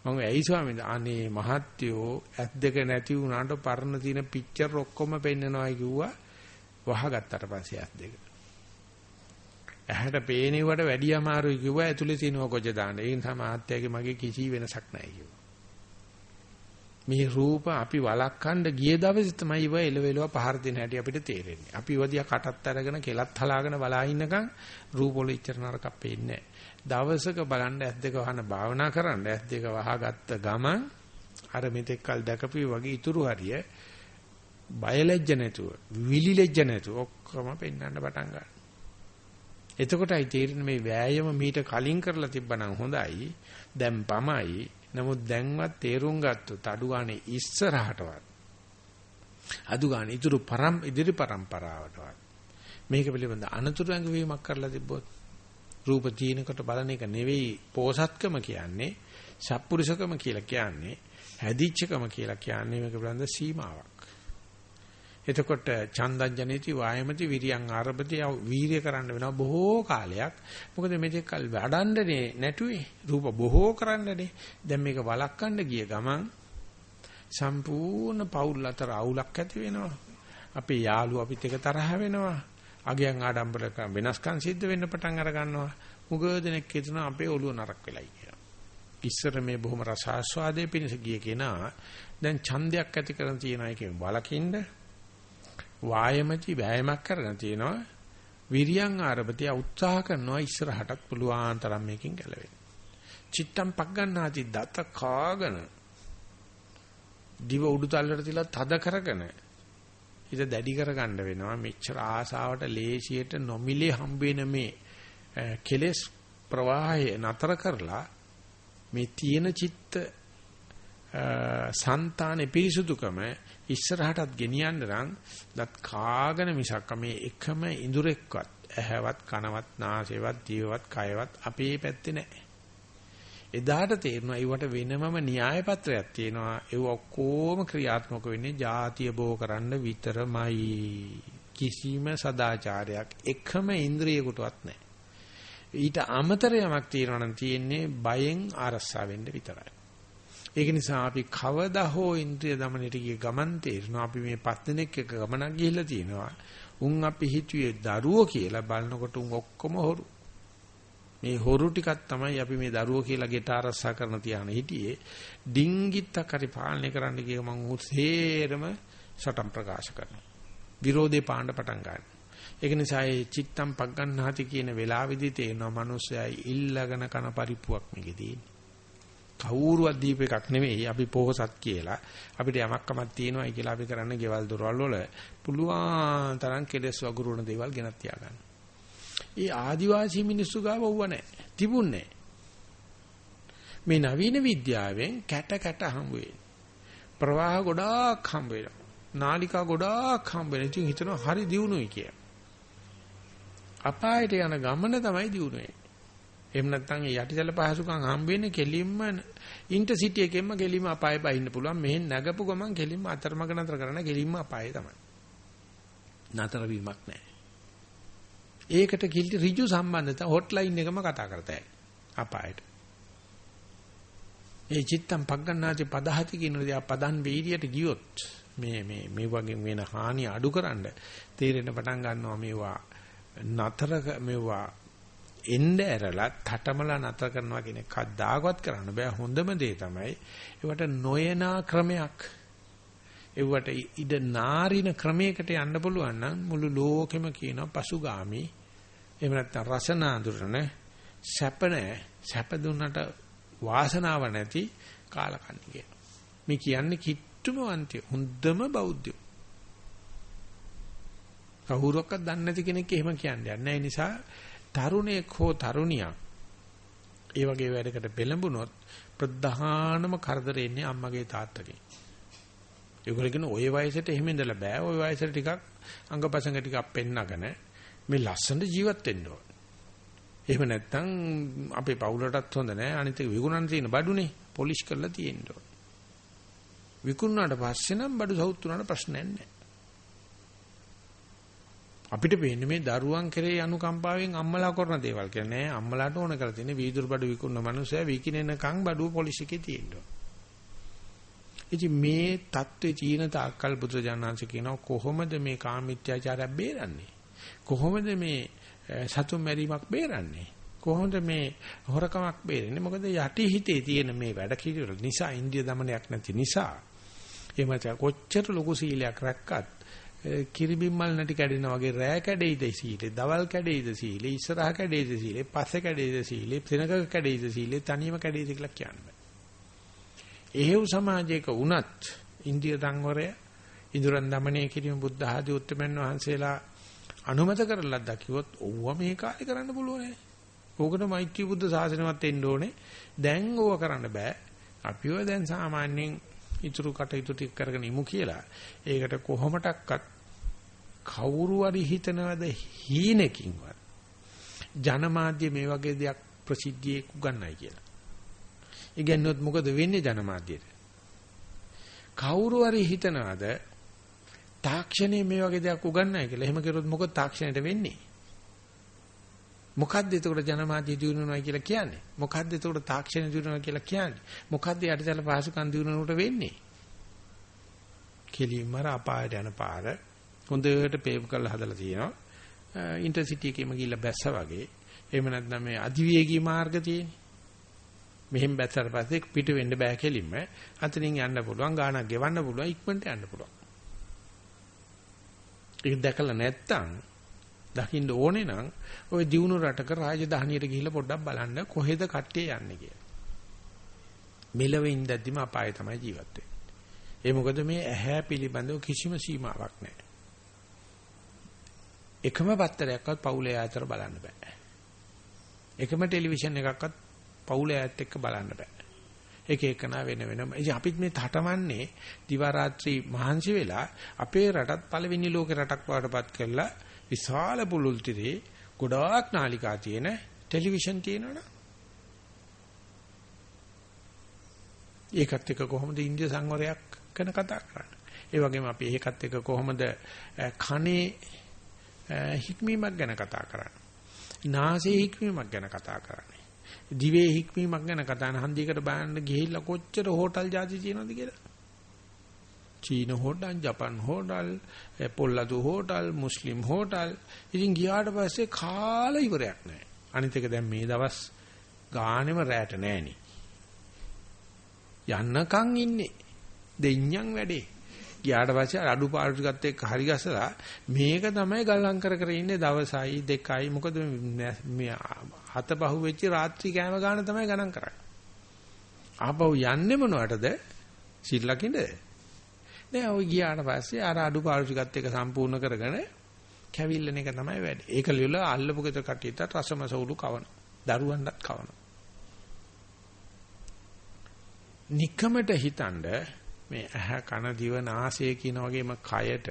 මම ඇයි ස්වාමීන් අනේ මහත්යෝ ඇස් දෙක නැති වුණාට පරණ තියෙන පික්චර් ඔක්කොම පෙන්නනවා කිව්වා වහගත්තට පස්සේ ඇස් දෙක. ඇහැට පේනවට වැඩි අමාරුයි කිව්වා ඇතුලේ තියෙනව කොජ දාන්න. ඒ නිසා මහත්යගේ මගේ කිසි වෙනසක් නැහැ කිව්වා. මේ රූප අපි වළක්වන්න ගිය දවසේ තමයි ඉව එලවෙලව පහර දෙන හැටි අපිට තේරෙන්නේ. අපි වදියා කටත් අරගෙන කෙලත් හලාගෙන බලා ඉන්නකම් රූප වල ඉච්චර නරකක් පේන්නේ දවසක බලන්න ඇස් දෙක වහන භාවනා කරන්න ඇස් දෙක වහගත්ත ගමන් අර මෙතෙක් කල් දැකපු වගේ ඉතුරු හරිය බයලජ්ජ නැතුව විලිලජ්ජ නැතුව ඔක්කොම පෙන්වන්න පටන් ගන්නවා. එතකොටයි තේරෙන්නේ මේ වෑයම මීට කලින් කරලා තිබ්බනම් හොඳයි. දැන් පමයි. නමුත් දැන්වත් තේරුම් ගත්තොත් අඩු ගානේ ඉස්සරහටවත්. අඩු ගානේ ඉතුරු පරම් ඉදිරි પરම්පරාවටවත් මේක පිළිබඳ අනතුරු ඇඟවීමක් කරලා තිබ්බොත් රූප තීනකට බලන එක නෙවෙයි පෝසත්කම කියන්නේ සත්පුරුෂකම කියලා කියන්නේ හැදිච්චකම කියලා කියන්නේ මේක පිළිබඳ සීමාවක්. එතකොට චන්දංජනේති වායමති විරියං ආරභති වීරිය කරන්න වෙනවා බොහෝ කාලයක්. මොකද මේක කල් වඩන්නනේ නැටුවේ. රූප බොහෝ කරන්නනේ. දැන් මේක වළක්වන්න ගිය ගමන් සම්පූර්ණ පෞල් අතර අවුලක් ඇති වෙනවා. අපේ යාළුවෝ අපිත් එක තරහ වෙනවා. අගයන් ආඩම්බරක වෙනස්කම් සිද්ධ වෙන්න පටන් අර ගන්නවා. මුගදෙනෙක් හිතන අපේ ඔළුව නරක් වෙලයි කියලා. ඉස්සර මේ බොහොම රසාස්වාදයේ පිණිස ගිය කෙනා දැන් ඡන්දයක් ඇති කරන් තියන එකෙන් වලකින්න වායමති වෑයමක් කරගෙන තියෙනවා. විරියං ආරභතිය උත්සාහ කරනවා ඉස්සරහටත් පුළුවන් තරම් මේකෙන් ගැලවෙන්න. චිත්තම් පක් ගන්නාති දත කාගෙන. දිව උඩු තල්ලට තියලා තද කරගෙන හිත දැඩි කරගන්න වෙනවා. මෙච්චර ආසාවට ලේසියට නොමිලේ හම්බ වෙන මේ කෙලෙස් ප්‍රවාහය නතර කරලා මේ තියෙන චිත්ත సంతాනෙ පිරිසුදුකම ඉස්සරහටත් ගෙනියන්න නම් දත් කාගෙන මිසක් මේ එකම ඉඳුරෙක්වත් ඇහැවත් කනවත් නාසයවත් දිවවත් කයවත් අපේ පැත්තේ නැහැ. එදාට තේරෙනවා ඒවට වෙනමම න්‍යාය පත්‍රයක් තියෙනවා. ඒව ඔක්කොම ක්‍රියාත්මක වෙන්නේ ಜಾතිය බෝ කරන්න විතරමයි. කිසිම සදාචාරයක් එකම ඉන්ද්‍රියෙකුටවත් නැහැ. ඊට අමතර යමක් තියෙනවා නම් තියෙන්නේ බයෙන් ආරස්සා වෙන්න විතරයි. ඒක නිසා අපි කවදා හෝ ඉන්ද්‍රිය দমনයට ගිය ගමන් තේරෙනවා අපි මේ පස් දිනක් එක ගමනක් ගිහිල්ලා තියෙනවා. උන් අපි හිතුවේ දරුවෝ කියලා බලනකොට උන් ඔක්කොම හොරු. මේ හොරු ටිකක් තමයි අපි මේ දරුවෝ කියලා ගෙට ආරස්සා කරන තියාන හිටියේ. ඩිංගිත්තක් හරි පාලනය කරන්න ගිය මං උසේරම සටන් ප්‍රකාශ කරනවා. විරෝධේ පාණ්ඩ පටන් ගන්නවා. ඒක නිසා ඒ චිත්තම් පග්ගන්නාති කියන වෙලාවෙදි තේනවා මිනිස්සයයි ඉල්ලගෙන කන පරිප්පුවක් මේකේ තියෙන්නේ. කවුරුවත් දීප එකක් නෙවෙයි අපි පොහසත් කියලා අපිට යමක්කමක් තියෙනවායි කියලා අපි කරන්නේ ගෙවල් දොරවල් වල පුළුවන් තරම් කෙලස් වගුරුන දේවල් ගෙනත් තියාගන්න. ඒ ආදිවාසී මිනිස්සු ගාව වුව නැහැ. තිබුණේ මේ නවීන විද්‍යාවෙන් කැට කැට හම්බ ප්‍රවාහ ගොඩාක් හම්බ වෙනවා. නාලිකා ගොඩාක් හම්බ වෙනවා. ඉතින් හිතනවා හරි දියුණුවයි කියලා. අපායට යන ගමන තමයි දියුණුවේ. එහෙම නැත්නම් ඒ යටිතල පහසුකම් හම්බ වෙන්නේ කෙලින්ම ඉන්ටර්සිටි එකෙන්ම කෙලින්ම අපාය බහින්න පුළුවන්. මෙහෙන් නැගපු ගමන් කෙලින්ම අතරමඟ නතර කරන කෙලින්ම අපායේ තමයි. නතර වීමක් නැහැ. ඒකට කිල්ටි ඍජු සම්බන්ධත හොට්ලයින් එකම කතා කරතයි. අපායට. ඒ චිත්තම් පග්ගන්නාති පදහති කියන දේ පදන් වීර්යයට ගියොත් මේ මේ මේ වගේ වෙන හානිය අඩුකරනද තේරෙන පටන් ගන්නවා මේවා නතර මේවා එන්න ඇරලා තටමලා නැතර කරනවා කියන එක කද්දාගවත් කරන්න බෑ. හොඳම දේ තමයි ඒවට නොයනා ක්‍රමයක්. ඒවට ඉද නාරින ක්‍රමයකට යන්න පුළුවන් නම් මුළු ලෝකෙම කියනවා පසුගාමි. එහෙම නැත්නම් රසනාඳුරන සැප නැහැ. සැප දුන්නට වාසනාව නැති කාලකන්ණි කියන මේ කියන්නේ කිට්ටුම අන්තිය හොඳම බෞද්ධයෝ. කවුරක්වත් දන්නේ නැති කෙනෙක් එහෙම කියන්නේ නැහැ. ඒ නිසා තරුණයෙක් හෝ තරුණියක් ඒ වගේ වැඩකට පෙළඹුණොත් ප්‍රධානම කරදරේ ඉන්නේ අම්මගේ තාත්තගේ. ඒගොල්ලෝ කියන ওই වයසට එහෙම ඉඳලා බෑ. ওই වයසට ටිකක් අංගපසංග ටිකක් පෙන්නගෙන මේ ලස්සන ජීවත් වෙන්න ඕන. එහෙම නැත්නම් අපේ පවුලටත් හොඳ නෑ. අනිත් එක විකුණන්න තියෙන බඩුනේ පොලිෂ් කරලා තියෙන්න ඕන. විකුණුනාට පස්සේ නම් බඩු සවුත් උනාට ප්‍රශ්නයක් නෑ. අපිට පේන්නේ මේ දරුවන් කෙරේ අනුකම්පාවෙන් අම්මලා කරන දේවල් කියලා නෑ අම්මලාට ඕන කරලා තියෙන වීදුරු බඩු විකුණන මනුස්සයා විකිනෙන කන් බඩුව පොලිස් එකේ තියෙනවා. ඉතින් මේ தත්ත්වේ චීන තාක්කල් බුදුජානනාංශ කියනවා කොහොමද මේ කාමීත්‍යාචාරය බේරන්නේ? කොහොමද මේ සතුන් මැරීමක් බේරන්නේ? කොහොමද මේ හොරකමක් බේරෙන්නේ? මොකද යටි හිතේ තියෙන මේ වැඩ කිරිවල නිසා ඉන්දිය দমনයක් නැති නිසා එහෙම කොච්චර ලොකු සීලයක් රැක්කත් කිරිබිම්මල් නැටි කැඩෙනා වගේ රෑ කැඩෙයිද සීලේ දවල් කැඩෙයිද සීලේ ඉස්සරහ කැඩෙයිද සීලේ පස්සේ කැඩෙයිද සීලේ සෙනග කැඩෙයිද සීලේ තනියම කැඩෙයිද කියලා කියන්න බෑ. එහෙව් සමාජයක වුණත් ඉන්දිය සංවරය ඉඳුරන් দমনය කිරීම බුද්ධ ආදී උත්තරමන් වහන්සේලා අනුමත කරලා දකිවොත් ඕවා මේ කාලේ කරන්න පුළුවනේ. ඕකට මෛත්‍රී බුද්ධ ශාසනයවත් එන්න ඕනේ. දැන් ඕවා කරන්න බෑ. අපිව දැන් සාමාන්‍යයෙන් ඉතුරු කටයුතු ටික කරගෙන ඉමු කියලා. ඒකට කොහොමඩක්වත් කවුරු හරි හිතනවද හීනකින්වත් ජනමාධ්‍ය මේ වගේ දෙයක් ප්‍රසිද්ධියේ උගන්නයි කියලා. ඉගෙනුවොත් මොකද වෙන්නේ ජනමාධ්‍යයට? කවුරු හරි හිතනවද තාක්ෂණයේ මේ වගේ දෙයක් උගන්නයි කියලා. එහෙම කරොත් මොකද තාක්ෂණයට වෙන්නේ? මොකද්ද එතකොට ජනමාධ්‍ය දිනුනනවා කියලා කියන්නේ? මොකද්ද එතකොට තාක්ෂණ දිනුනවා කියලා කියන්නේ? මොකද්ද යටිතල පහසුකම් දිනුනනට වෙන්නේ? කෙලින්ම අපායට යන පාර හොඳට පේව් කරලා හදලා තියෙනවා. ඉන්ටර්සිටි එකේම ගිහිල්ලා බැස්සා වගේ. එහෙම නැත්නම් මේ අධිවේගී මාර්ග තියෙන්නේ. මෙහෙන් බැස්සට පස්සේ පිට වෙන්න බෑ කෙලින්ම. අතනින් යන්න පුළුවන්, ගානක් ගෙවන්න පුළුවන්, ඉක්මනට යන්න පුළුවන්. ඒක දැකලා නැත්තම් දකින්න ඕනේ නම් ওই දියුණු රටක රාජධානියට ගිහිල්ලා පොඩ්ඩක් බලන්න කොහෙද කට්ටිය යන්නේ කියලා. මෙලව ඉඳද්දිම අපාය තමයි ජීවත් වෙන්නේ. ඒ මොකද මේ ඇහැ පිළිබඳව කිසිම සීමාවක් නැහැ. එකම පත්තරයක්වත් පවුලේ ආතර බලන්න බෑ. එකම ටෙලිවිෂන් එකක්වත් පවුලේ ඈත් එක්ක බලන්න බෑ. එක එකනා වෙන වෙනම. ඉතින් අපිත් මේ තටමන්නේ දිවා රාත්‍රී මහන්සි වෙලා අපේ රටත් පළවෙනි ලෝකේ රටක් වඩපත් කරලා විශාල පුලුල් තිරේ ගොඩාක් නාලිකා තියෙන ටෙලිවිෂන් තියෙනවනේ. ඒකත් එක්ක කොහොමද ඉන්දිය සංවරයක් ගැන කතා කරන්නේ? ඒ වගේම අපි ඒකත් එක්ක කොහොමද කනේ හික්මීමක් ගැන කතා කරන්නේ? නාසයේ හික්මීමක් ගැන කතා කරන්නේ? දිවේ හික්මීමක් ගැන කතා කරන හන්දියකට බලන්න ගිහිල්ලා කොච්චර හෝටල් જાති තියෙනවද කියලා? චීන හෝටල්, ජපන් හෝටල්, පොල්ලතු හෝටල්, මුස්ලිම් හෝටල්. ඉතින් ගියාට පස්සේ කාලා ඉවරයක් නැහැ. අනිත් එක දැන් මේ දවස් ගානෙම රැට නැහෙනි. යන්නකම් ඉන්නේ. දෙඤ්ඤම් වැඩේ. ගියාට පස්සේ අඩුපාඩු ටිකත් එක්ක හරි ගසලා මේක තමයි ගල්ලම් කර කර ඉන්නේ දවසයි දෙකයි මොකද මේ හත පහු වෙච්ච රාත්‍රී කෑම ගන්න තමයි ගණන් කරන්නේ. ආපහු යන්නේ මොනවටද? සිල් ලකින්ද? දැන් ওই ගියාට පස්සේ අර අඩු පාරුචිකත් එක සම්පූර්ණ කරගෙන කැවිල්ලන එක තමයි වැඩි. ඒක ලියල අල්ලපු ගෙදර කටියට රසමසවුලු කවන. දරුවන්වත් කවන. নিকමට හිතනද මේ ඇහ කන දිව නාසය කියන වගේම කයට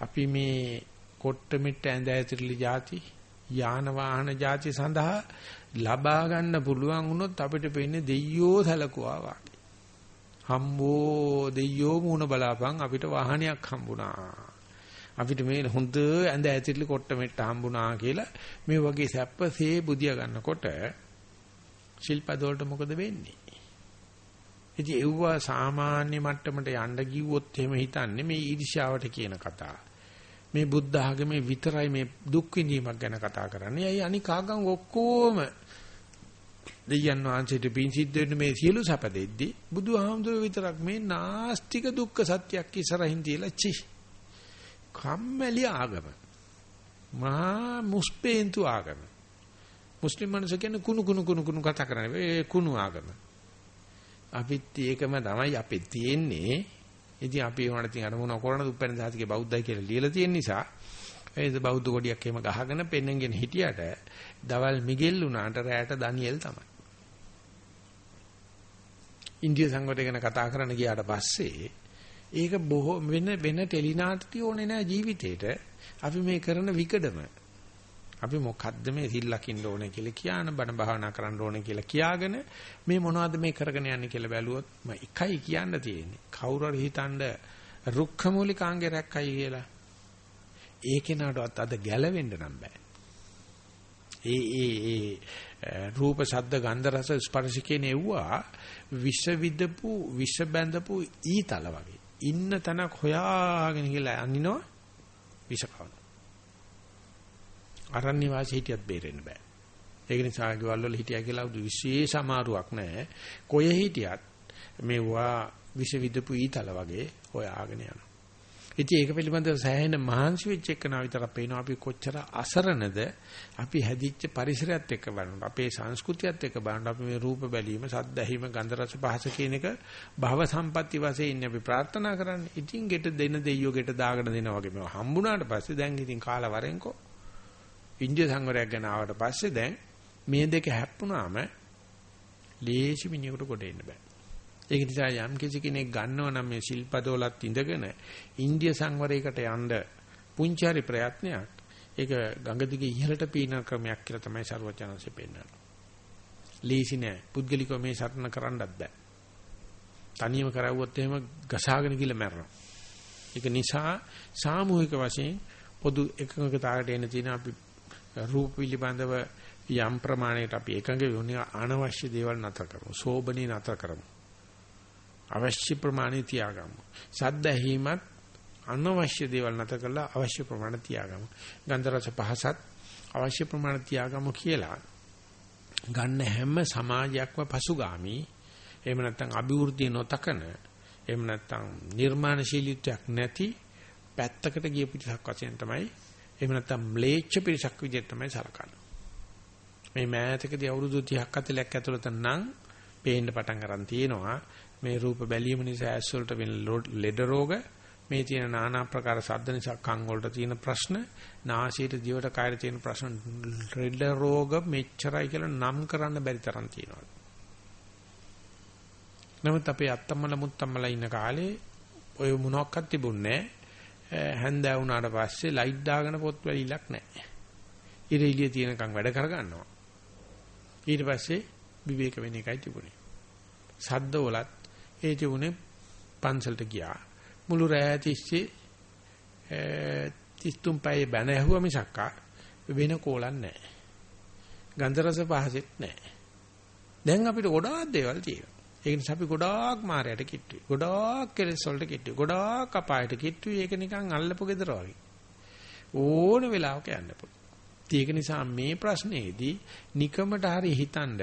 අපි මේ කොට්ට මිට්ට ඇඳ ඇතිරිලි જાති යාන වාහන જાති සඳහා ලබා ගන්න පුළුවන් වුණොත් අපිට වෙන්නේ දෙයියෝ සැලකුවා වගේ. හම්බෝ දෙයියෝ මුණ බලාපන් අපිට වාහනයක් හම්බුණා. අපිට මේ හොඳ ඇඳ ඇතිරිලි කොට්ට මෙට්ට හම්බුණා කියලා මේ වගේ සැපසේ බුදියා ගන්නකොට ශිල්පද වලට මොකද වෙන්නේ? ඉතින් ඒවා සාමාන්‍ය මට්ටමට යන්න ගියොත් එහෙම හිතන්නේ මේ ඊර්ෂ්‍යාවට කියන කතා. මේ බුද්ධ ආගමේ විතරයි මේ දුක් විඳීමක් ගැන කතා කරන්නේ. අයි අනික ආගම් ඔක්කොම දෙයයන් වහන්සේට පින් සිද්ධ වෙන මේ සියලු සැප දෙද්දී බුදුහාමුදුරුවෝ විතරක් මේ නාස්තික දුක්ඛ සත්‍යයක් ඉස්සරහින් තියලා චි කම්මැලි ආගම. මහා මුස්පේන්තු ආගම. මුස්ලිම් මිනිස්සු කියන්නේ කුණු කුණු කුණු කුණු කතා කරන්නේ ඒ කුණු ආගම. අපිත් ඒකම තමයි අපේ තියෙන්නේ. ඉතින් අපි ඒවට ඉතින් අර මොන කරනද උපැන්න දහතිගේ බෞද්ධයි කියලා ලියලා තියෙන නිසා ඒ බෞද්ධ කොඩියක් එහෙම ගහගෙන පෙන්නෙන්ගෙන හිටියට දවල් මිගෙල් උනාට රැයට ඩැනියෙල් තමයි ඉන්දිය සංගතය ගැන කතා කරන්න ගියාට පස්සේ ඒක බොහෝ වෙන වෙන ටෙලිනාට්ටි ඕනේ නැහැ ජීවිතේට. අපි මේ කරන විකඩම අපි මොකද්ද මේ සිල් ලකින්න ඕනේ කියලා කියන බණ භාවනා කරන්න ඕනේ කියලා කියාගෙන මේ මොනවද මේ කරගෙන යන්නේ කියලා බැලුවොත් මම එකයි කියන්න තියෙන්නේ. කවුරු හරි හිතනද රුක්ඛ මූලිකාංගේ රැක්කයි කියලා. ඒ කෙනාටවත් අද ගැලවෙන්න නම් බෑ. ඒ ඒ ඒ රූප ශබ්ද ගන්ධ රස ස්පර්ශ කියන ඒවා විෂ විදපු විෂ බැඳපු ඊතල වගේ. ඉන්න තැනක් හොයාගෙන ගිහලා අනිනවා විෂ කවන. අරණ්‍ය වාසී හිටියත් බේරෙන්න බෑ. ඒක නිසා ගෙවල් වල හිටියා කියලා විශේෂ අමාරුවක් නැහැ. කොහේ හිටියත් මේවා විෂ විදපු ඊතල වගේ හොයාගෙන යනවා. ඉතින් ඒක පිළිබඳව සෑහෙන මහන්සි වෙච්ච එකන විතරක් පේනවා අපි කොච්චර අසරණද අපි හැදිච්ච පරිසරයත් එක්ක බලනකොට අපේ සංස්කෘතියත් එක්ක බලනකොට අපි මේ රූප බැලීම සද්ද ඇහිම ගන්ධ රස පහස කියන එක භව සම්පatti වශයෙන් ඉන්නේ අපි ප්‍රාර්ථනා කරන්නේ. ඉතින් ගෙට දෙන දෙයියෝ ගෙට දාගෙන දෙනා වගේ මේවා හම්බුණාට පස්සේ දැන් ඉතින් කාලා වරෙන්කෝ ඉන්දිය සංවරයක් ගැන ආවට පස්සේ දැන් මේ දෙක හැප්පුණාම ලේසි මිනිහෙකුට කොට එන්න බෑ. ඒක නිසා යම් කිසි කෙනෙක් ගන්නව නම් මේ ශිල්පදවලත් ඉඳගෙන ඉන්දිය සංවරයකට යන්න පුංචාරි ප්‍රයත්නයක් ඒක ගඟ දිගේ ඉහළට පීන ක්‍රමයක් කියලා තමයි ਸਰවඥාන්සේ පෙන්නන්නේ. ලීසි නෑ. පුද්ගලිකව මේ සරණ කරන්නත් බෑ. තනියම කරවුවොත් එහෙම ගසාගෙන ගිහලා මැරෙනවා. ඒක නිසා සාමූහික වශයෙන් පොදු එකඟතාවයට එන තියෙන අපි රූප පිළිබඳව යම් ප්‍රමාණයකට අපි එකඟ වෙන්නේ අනවශ්‍ය දේවල් නතර කරමු. සෝබනේ නතර කරමු. අවශ්‍ය ප්‍රමාණය තියාගමු. සද්ද ඇහිමත් අනවශ්‍ය දේවල් නැත කරලා අවශ්‍ය ප්‍රමාණය තියාගමු. ගන්ධ රස පහසත් අවශ්‍ය ප්‍රමාණය තියාගමු කියලා ගන්න හැම සමාජයක්ම පසුගාමි එහෙම නැත්නම් අභිවෘද්ධිය නොතකන එහෙම නැත්නම් නිර්මාණශීලීත්වයක් නැති පැත්තකට ගිය පිටසක් වශයෙන් තමයි එහෙම නැත්නම් ම්ලේච්ඡ පිටසක් විදිහට තමයි සලකන්නේ. මේ මෑතකදී අවුරුදු 30ක් 40ක් ඇතුළත නම් පේන්න පටන් ගන්න තියෙනවා මේ රූප බැලීම නිසා ඇස් වලට වෙන ලෙඩ රෝග මේ තියෙන নানা ආකාර ශබ්ද නිසා කන් වලට තියෙන ප්‍රශ්න නාසයට දිවට කයර තියෙන ප්‍රශ්න ලෙඩ රෝග මෙච්චරයි කියලා නම් කරන්න බැරි තරම් තියෙනවා. නමුත් අපේ අත්තම්මල මුත්තම්මලා ඉන්න කාලේ ඔය මොනක්වත් තිබුණේ නැහැ. හැන්දෑ වුණාට පස්සේ ලයිට් දාගෙන පොත් වැලිලක් නැහැ. ඉර එළිය තියෙනකන් වැඩ කරගන්නවා. ඊට පස්සේ විවේක වෙන එකයි තිබුණේ. සද්ද වලත් ඒ තිබුණේ පන්සලට ගියා. මුළු රෑ තිස්සේ 33 පැය බැන ඇහුවා මිසක් වෙන කෝලක් නැහැ. ගන්ධ රස පහසෙත් නැහැ. දැන් අපිට ගොඩාක් දේවල් තියෙනවා. ඒ නිසා අපි ගොඩාක් මායයට කිට්ටුයි. ගොඩාක් කෙලෙස් වලට කිට්ටුයි. ගොඩාක් අපායට කිට්ටුයි. ඒක නිකන් අල්ලපු gedara වගේ. ඕන වෙලාවක යන්න පුළුවන්. ඒක නිසා මේ ප්‍රශ්නේදී නිකමට හරි හිතනද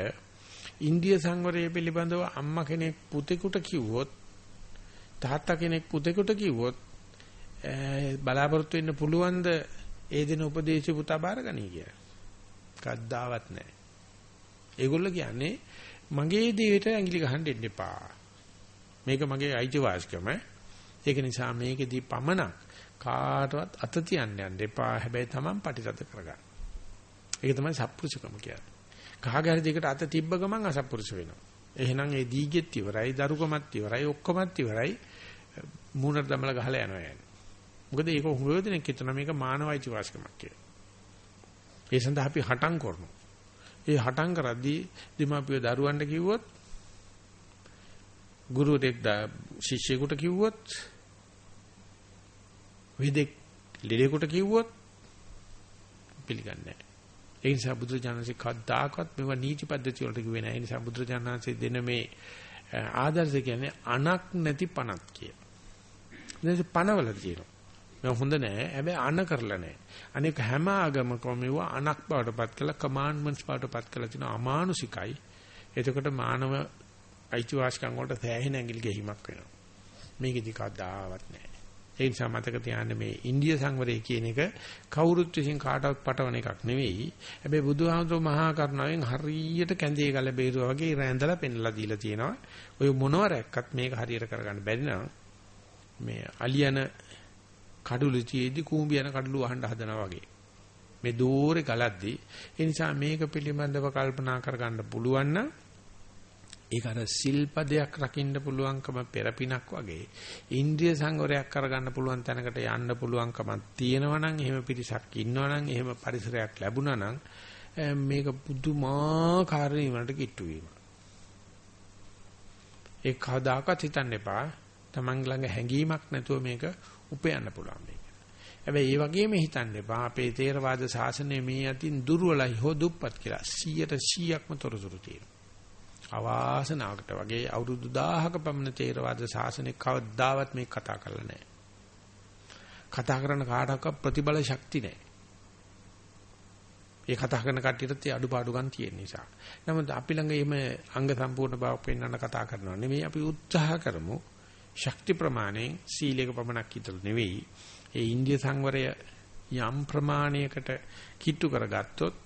ඉන්දිය සංවරය පිළිබඳව අම්මා කෙනෙක් පුතෙකුට කිව්වොත් තාත්තා කෙනෙක් පුතෙකුට කිව්වොත් බලාපොරොත්තු වෙන්න පුළුවන්ද ඒ දෙන උපදේශ පුතා බාරගනී කියලා. කද්දාවත් නැහැ. ඒගොල්ලෝ කියන්නේ මගේ දේට ඇඟිලි ගහන්න දෙන්න එපා. මේක මගේ අයිතිවාසිකම. ඒක නිසා මේකෙදී පමණක් කාටවත් අත තියන්න යන්න එපා. හැබැයි Taman පටිසත කරගන්න. ඒක තමයි සත්පුරුෂකම කියන්නේ. කහගහරි දෙකට අත තිබ්බ ගමන් අසත්පුරුෂ වෙනවා. එහෙනම් ඒ දීගෙත් ඉවරයි, දරුකමත් ඉවරයි, ඔක්කොමත් ඉවරයි. මූණට දමලා ගහලා යනවා යන්නේ. මොකද ඒක හුඟ දෙනෙක් හිතන මේක මානවයිති වාස්කමක් කියලා. ඒ සඳහා අපි හටම් කරනවා. ඒ හටම් කරද්දී දීමාපිය දරුවන්ට කිව්වොත් ගුරුවරයෙක් ශිෂ්‍යයෙකුට කිව්වොත් විදෙක් ලෙඩෙකුට කිව්වොත් පිළිගන්නේ නැහැ. ඒ නිසා බුදුරජාණන්සේ කද්දාකවත් මේවා නීති පද්ධති වලට කිව්වේ නැහැ. ඒ නිසා බුදුරජාණන්සේ දෙන මේ ආදර්ශ කියන්නේ අනක් නැති පණක් කිය. ඊට පණවල තියෙනවා. මේ හොඳ නෑ. හැබැයි අන කරලා නෑ. අනික හැම ආගමකම මේවා අනක් බවටපත් කළා කමාන්ඩ්මන්ට්ස් බවටපත් කළා තියෙනවා අමානුෂිකයි. එතකොට මානව අයිතිවාසිකම් වලට සෑහෙන ඇඟිලි ගැහිමක් වෙනවා. මේකෙදි කද්දාවත් නෑ. ඒ නිසා මතක තියාගන්න මේ ඉන්දිය සංවරය කියන එක කවුරුත් විසින් කාටවත් පටවන එකක් නෙවෙයි. හැබැයි බුදුහාමුදුරුවෝ මහා කරුණාවෙන් හරියට කැඳේ ගල බේරුවා වගේ රැඳලා පෙන්ලා දීලා තියෙනවා. ඔය මොනවරක්වත් මේක හරියට කරගන්න බැරි නම් මේ අලියන කඩුළු තියේදී කූඹි යන කඩුළු වහන්න හදනවා වගේ. මේ දෝරේ ගලද්දී ඒ නිසා මේක පිළිබඳව කල්පනා කරගන්න පුළුවන් නම් ඒක අර සිල්පදයක් රකින්න පුළුවන්කම පෙරපිනක් වගේ ඉන්ද්‍රිය සංවරයක් කරගන්න පුළුවන් තැනකට යන්න පුළුවන්කමක් තියෙනවා නම් එහෙම පිරිසක් ඉන්නවා නම් එහෙම පරිසරයක් ලැබුණා නම් මේක පුදුමාකාර නිවනට කිට්ටු වීම. ඒ කවදාකවත් හිතන්න එපා. Taman ළඟ හැඟීමක් නැතුව මේක උපයන්න පුළුවන් මේක. හැබැයි ඒ වගේම හිතන්න එපා අපේ තේරවාද ශාසනය මේ අතින් දුර්වලයි හෝ දුප්පත් කියලා 100ට 100ක්ම තොරතුරු තියෙනවා. අවාසනාවකට වගේ අවුරුදු 1000ක පමණ තේරවාද ශාසනය කවදාවත් මේක කතා කරලා නැහැ. කතා කරන කාටවත් ප්‍රතිබල ශක්ති නැහැ. ඒ කතා කරන කට්ටියටත් ඒ අඩුපාඩුකම් තියෙන නිසා. නමුත් අපි ළඟ එහෙම අංග සම්පූර්ණ බවක් පෙන්වන්න කතා කරනවා නෙමෙයි අපි උත්සාහ කරමු. ශක්ති ප්‍රමාණයෙන් සීලයක පමණක් විතර නෙවෙයි. ඒ ඉන්දිය සංවරය යම් ප්‍රමාණයකට කිට්ටු කරගත්තොත්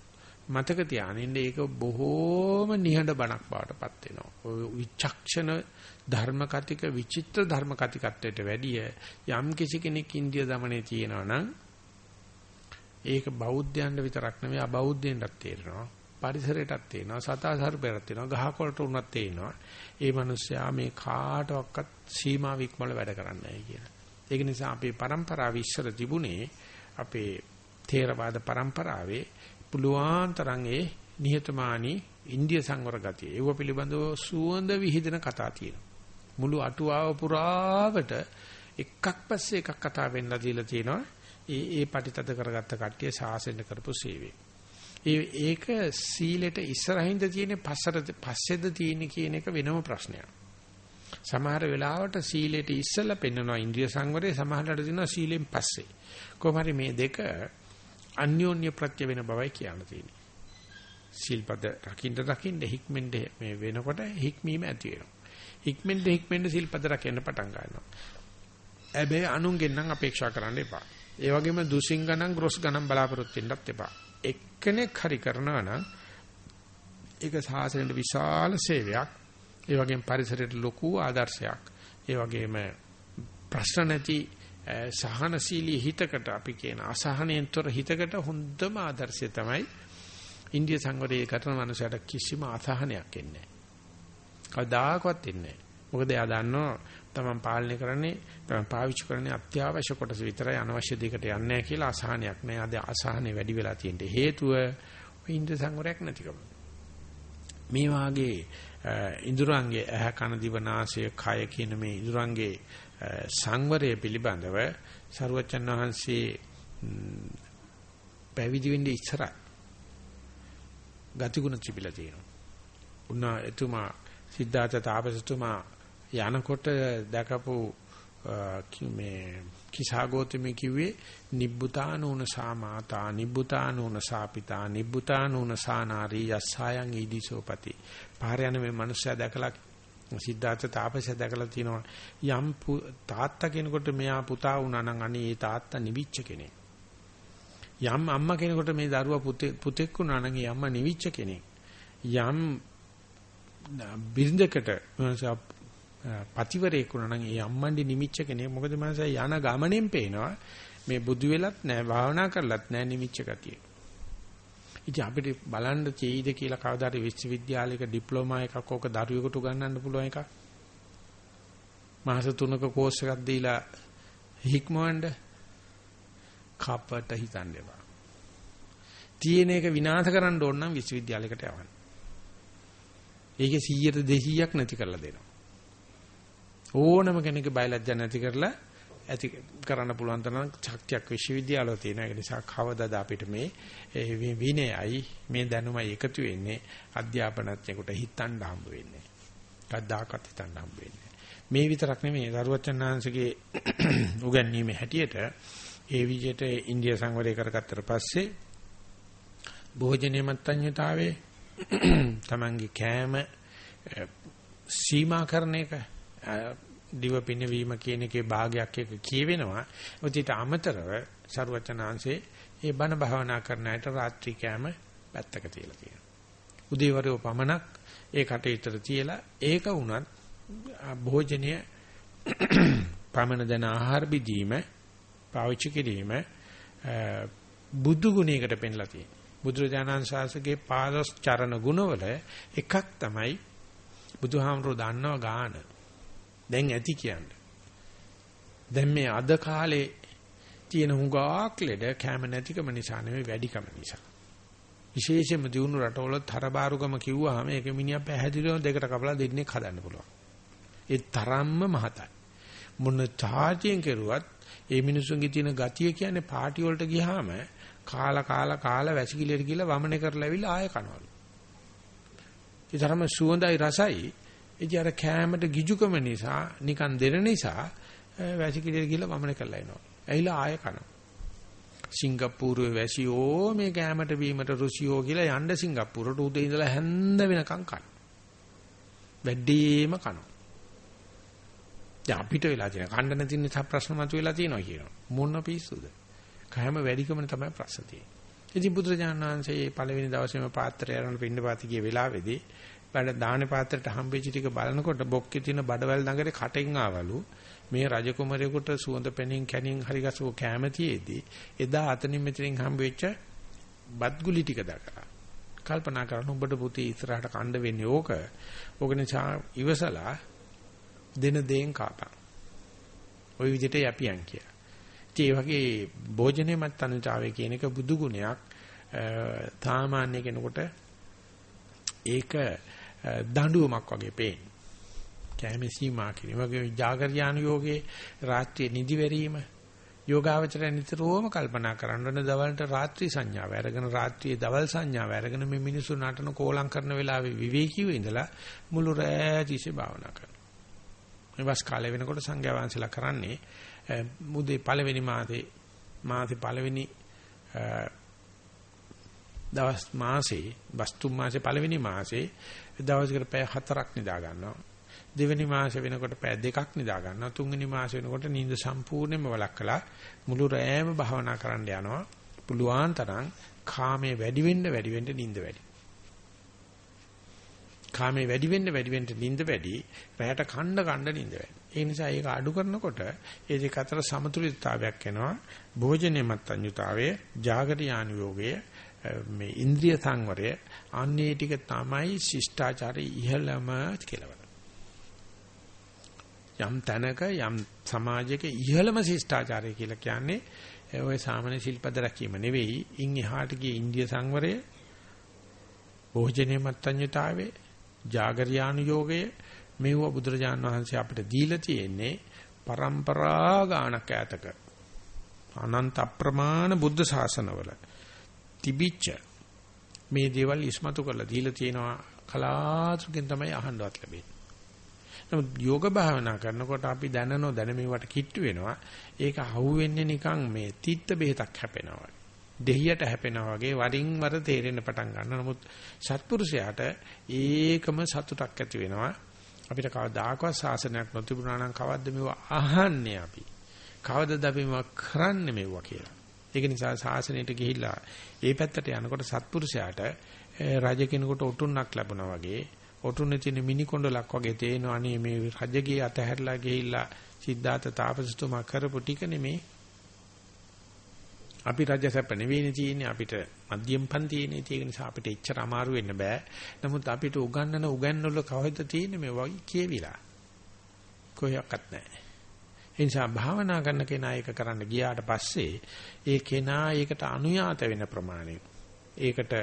මතක තියානින්න ඒක බොහෝම නිහඬ බණක් බවටපත් වෙනවා. ඔය විචක්ෂණ ධර්ම කතික විචිත්‍ර ධර්ම කතිකත්වයට වැඩිය යම් කිසි කෙනෙක් ඉන්දිය দমনයේ තියෙනවා නම් ඒක බෞද්ධයන්ට විතරක් නෙවෙයි අබෞද්ධයන්ටත් තේරෙනවා. පරිසරයටත් තේරෙනවා. සතා සර්පයටත් තේරෙනවා. ගහකොළට උනත් තේරෙනවා. මේ මිනිස්සයා මේ කාටවත් සීමා වික්මල වැඩ කරන්නේ නැහැ කියලා. ඒක නිසා අපේ પરම්පරාව ඉස්සර තිබුණේ අපේ තේරවාද પરම්පරාවේ පුළුවන් තරම් ඒ නිහතමානී ඉන්දිය සංවර ගතිය. ඒව පිළිබඳව සුවඳ විහිදෙන කතා තියෙනවා. මුළු අටුවාව පුරාවට එකක් පස්සේ එකක් කතා වෙන්න දීලා තියෙනවා. ඒ ඒ පටිතද කරගත්ත කට්ටිය සාසෙන්න කරපු සේවය. ඒ ඒක සීලෙට ඉස්සරහින්ද තියෙන පස්සට පස්සේද තියෙන කියන එක වෙනම ප්‍රශ්නයක්. සමහර වෙලාවට සීලෙට ඉස්සලා පෙන්වනවා ඉන්ද්‍රිය සංවරය සමහරට දෙනවා සීලෙන් පස්සේ. කොහොම මේ දෙක අන්‍යෝන්‍ය ප්‍රත්‍ය වෙන බවයි කියන්න තියෙන්නේ. සිල්පද රකින්න රකින්න හික්මෙන්ද මේ වෙනකොට හික්මීම ඇති වෙනවා. හික්මෙන්ද හික්මෙන්ද සිල්පද රකින්න පටන් ගන්නවා. හැබැයි අනුන්ගෙන් නම් අපේක්ෂා කරන්න එපා. ඒ වගේම දුසින් ගණන් ග්‍රොස් ගණන් බලාපොරොත්තු වෙන්නත් එපා. එක්කෙනෙක් හරි කරනවා නම් ඒක සාසනෙට විශාල සේවයක්. ඒ වගේම පරිසරයට ලොකු ආදර්ශයක්. ඒ වගේම ප්‍රශ්න නැති සහනශීලී හිතකට අපි කියන අසහනයෙන්තර හිතකට හොඳම ආදර්ශය තමයි ඉන්දිය සංවරයේ කරන මනුස්සයට කිසිම අසහනයක් එන්නේ නැහැ. කවදාකවත් එන්නේ නැහැ. මොකද එයා දන්නවා තමන් පාලනය කරන්නේ තමන් පාවිච්චි කරන්නේ අත්‍යවශ්‍ය කොටස විතරයි අනවශ්‍ය දෙයකට යන්නේ නැහැ කියලා අසහනයක් නැහැ. අද අසහනේ වැඩි වෙලා තියෙන හේතුව ඉන්ද්‍ර සංවරයක් නැතිකම. මේ වාගේ ඉඳුරංගේ ඇහ කන දිව නාසය කය කියන මේ ඉඳුරංගේ සංවරය පිළිබඳව සරුවචන් වහන්සේ පැවිදි වෙන්නේ ඉස්සරහ ගතිගුණ තිබිලා තියෙනවා. උන්නා එතුමා සිද්ධාර්ථ තාපසතුමා යනකොට දැකපු මේ කිසాగෝතමේ කිව්වේ නිබ්බුතානෝන සාමාතා නිබ්බුතානෝන සාපිතා නිබ්බුතානෝන සානාරී යස්සයන් ඊදිසෝපති පාර යන මේ මනුස්සයා දැකලා සිද්ධාර්ථ තාපසයා දැකලා තිනවා. යම් තාත්තා කෙනෙකුට මෙයා පුතා වුණා නම් අනේ ඒ තාත්තා නිවිච්ච කෙනෙක්. යම් අම්මා කෙනෙකුට මේ දරුවා පුතෙක් වුණා නම් ඒ අම්මා නිවිච්ච කෙනෙක්. යම් බිරිඳකට පතිවරයෙක් වුණා නම් ඒ අම්මන්ඩි නිමිච්ච කෙනෙක්. මොකද මනස යන ගමනෙන් පේනවා මේ බුදු වෙලත් නැහැ භාවනා කරලත් නැහැ නිමිච්ච ගතිය. ඉතින් අපිට බලන්න චේයිද කියලා කවදාද විශ්වවිද්‍යාලයක ඩිප්ලෝමා එකක් ඕක දරුවෙකුට උගන්වන්න පුළුවන් එකක්. මාස 3ක කෝස් එකක් දීලා හික්මවන්න කපට හිතන්න එපා. තියෙන එක විනාශ කරන්න ඕන නම් විශ්වවිද්‍යාලයකට යවන්න. ඒකේ 100ට 200ක් නැති කරලා දෙනවා. ඕනම කෙනෙක් බයලජ්ජා නැති කරලා ඇති කරන්න පුළුවන් තරම් ශක්තියක් විශ්වවිද්‍යාලවල තියෙන ඒ නිසා කවදාද අපිට මේ විනයයි මේ දැනුමයි එකතු වෙන්නේ අධ්‍යාපනඥයෙකුට හිතන්න හම්බ වෙන්නේ. කද්දාකත් හිතන්න හම්බ වෙන්නේ. මේ විතරක් නෙමෙයි දරුවචන්හන්සේගේ උගන්වීමේ හැටියට ඒ විදිහට ඉන්දියා සංවරය කරගත්තට පස්සේ භෝජනීය මත්ඤ්‍යතාවේ තමන්ගේ කෑම සීමා කරන එක දිව පිනවීම කියන එකේ භාගයක් එක කියවෙනවා. ඔතිට අමතරව සරුවචනාංශේ ඒ බණ භාවනා කරන අයට රාත්‍රී කෑම පැත්තක තියලා තියෙනවා. උදේවරේ පමණක් ඒ කටයුත්තට තියලා ඒක වුණත් භෝජනීය පමණ දන ආහාර බෙදීම පාවිච්චි කිරීම බුදු ගුණයකට පෙන්ලා තියෙනවා. බුදුරජාණන් ශාසකේ පාදස් චරණ ගුණවල එකක් තමයි බුදුහාමරෝ දන්නවා ගාන. දැන් ඇති කියන්නේ. දැන් මේ අද කාලේ තියෙන හුඟක් ලෙඩ කැම නැතිකම නිසා නෙවෙයි වැඩිකම නිසා. විශේෂයෙන්ම දිනු රටවල තරබාරුකම කිව්වහම ඒක මිනිහා පැහැදිලිව දෙකට කපලා දෙන්නේ හදන්න පුළුවන්. ඒ තරම්ම මහතයි. මොන තාජයෙන් කෙරුවත් ඒ මිනිසුන්ගේ තියෙන ගතිය කියන්නේ පාටි වලට ගියාම කාලා කාලා කාලා වැසිකිළියට ගිහලා වමනේ කරලා ඇවිල්ලා ආය කනවලු. ඒ තරම සුවඳයි රසයි ඉතින් අර කෑමට ගිජුකම නිසා නිකන් දෙන නිසා වැසිකිළියට ගිහලා වමනේ කරලා එනවා. ඇවිල්ලා ආය කනවා. සිංගප්පූරුවේ වැසියෝ මේ කෑමට බීමට රුසියෝ කියලා යන්න සිංගප්පූරුවට උදේ ඉඳලා හැන්ද වෙනකන් කන. වැඩිම කනවා. දැන් අපිට වෙලා තියෙන කණ්ඩ නැති නිසා ප්‍රශ්න මතුවලා තියෙනවා කියනවා. මොන පිස්සුද? කෑම වැඩිකම තමයි ප්‍රශ්න තියෙන්නේ. ඉතින් බුදුරජාණන් වහන්සේ පළවෙනි දවසේම පාත්‍රය අරන් පින්නපාති ගිය වෙලාවේදී බඩ දාන පාත්‍රයට හම්බෙච්ච ටික බලනකොට බොක්කේ තියෙන බඩවැල් නගරේ කටෙන් ආවලු මේ රජකුමරයෙකුට සුවඳ පෙනින් කැනින් හරි ගසෝ කැමැතියේදී එදා අතනින් මෙතනින් හම්බෙච්ච බත්ගුලි ටික දකලා කල්පනා කරන උඹට පුතේ ඉස්සරහට කණ්ඩ වෙන්නේ ඕක. ඕක නිසා ඉවසලා දෙන දේෙන් කාපන්. ওই විදිහට යපියන් කියලා ඒ වගේ භෝජනයේ මත්තන්තාවය කියන එක බුදු ගුණයක්. සාමාන්‍ය කෙනෙකුට ඒක දඬුවමක් වගේ පේන. කැමේ සීමා කිරීම වගේ ජාගරයාන යෝගේ රාත්‍රියේ නිදි වැරීම යෝගාවචරය නිතරම කල්පනා කරන්න දවල්ට රාත්‍රී සංඥාව අරගෙන රාත්‍රියේ දවල් සංඥාව අරගෙන මේ මිනිස්සු නටන කෝලම් කරන වෙලාවේ විවේකීව ඉඳලා මුළු රෑ තිස්සේ භාවනා කරනවා. මේ වස් කාලේ වෙනකොට සංඝයා වහන්සේලා කරන්නේ මුදේ පළවෙනි මාසේ මාසේ පළවෙනි දවස් මාසේ වස්තු මාසේ පළවෙනි මාසේ දවසකට පැය හතරක් නිදා ගන්නවා. දෙවෙනි මාසේ වෙනකොට පැය දෙකක් නිදා ගන්නවා. තුන්වෙනි මාසේ වෙනකොට නිින්ද සම්පූර්ණයෙන්ම වළක්වලා මුළු රැයම භාවනා කරන්න යනවා. පුළුවන් තරම් කාමයේ වැඩි වෙන්න වැඩි වෙන්න නිින්ද වැඩි. කාමයේ වැඩි වෙන්න වැඩි වෙන්න නිින්ද වැඩි. රැයට කණ්ඩ කණ්ඩ නිින්ද වැඩි. ඒ නිසා ඒක අඩු කරනකොට ඒ දෙක අතර සමතුලිතතාවයක් එනවා. භෝජනයේ මත්ඤ්‍යතාවයේ ජාගර යානියෝගයේ මේ ඉන්ද්‍රිය සංවරය අන්නේ ටික තමයි ශිෂ්ටාචාරයේ ඉහළම කෙලවර. යම් තැනක යම් සමාජයක ඉහළම ශිෂ්ටාචාරය කියලා කියන්නේ ඔය සාමාන්‍ය ශිල්පද රැකීම නෙවෙයි, ඉන් එහාට ගිය ඉන්ද්‍රිය සංවරය, භෝජනීය මත්ඤ්‍යතාවේ, జాగරියානු යෝගය මේව බුදුරජාන් වහන්සේ අපිට දීලා තියෙන්නේ પરම්පරා ගානක ඇතක අනන්ත අප්‍රමාණ බුද්ධ ශාසනවල. තිබිච්ච මේ දේවල් ඉස්මතු කරලා දීලා තියෙනවා කලාතුරකින් තමයි අහන්නවත් ලැබෙන්නේ. නමුත් යෝග භාවනා කරනකොට අපි දැනනෝ දැන මේවට කිට්ටු වෙනවා. ඒක අහුවෙන්නේ නිකන් මේ තිත්ත බෙහෙතක් හැපෙනවා. දෙහියට හැපෙනවා වගේ වරින් වර තේරෙන්න පටන් ගන්නවා. නමුත් සත්පුරුෂයාට ඒකම සතුටක් ඇති වෙනවා. අපිට කවදාකවත් ශාසනයක් නොතිබුණා නම් කවද්ද මේව අහන්නේ අපි? කවදද අපි මේව කරන්නේ මේවා කියලා. ඒක නිසා ශාසනයට ගිහිල්ලා ඒ පැත්තට යනකොට සත්පුරුෂයාට රජ කෙනෙකුට ඔටුන්නක් ලැබුණා වගේ ඔටුන්නේ තියෙන මිනි කොණ්ඩලක් වගේ තේනවා අනේ මේ රජගේ අතහැරලා ගිහිල්ලා සිද්ධාර්ථ තාපසතුමා කරපු ටික නෙමේ අපි රජසැප නෙවෙයිනේ තියෙන්නේ අපිට මධ්‍යම පන්තියේනේ ඒක නිසා අපිට එච්චර අමාරු වෙන්න බෑ. නමුත් අපිට උගන්නන උගන්වල කවයිද තියෙන්නේ මේ වගේ කියවිලා. කොහොක්වත් නැහැ. ඒ නිසා භාවනා කරන කෙනා ඒක කරන්න ගියාට පස්සේ ඒ කෙනා ඒකට අනුයාත වෙන ප්‍රමාණය ඒකට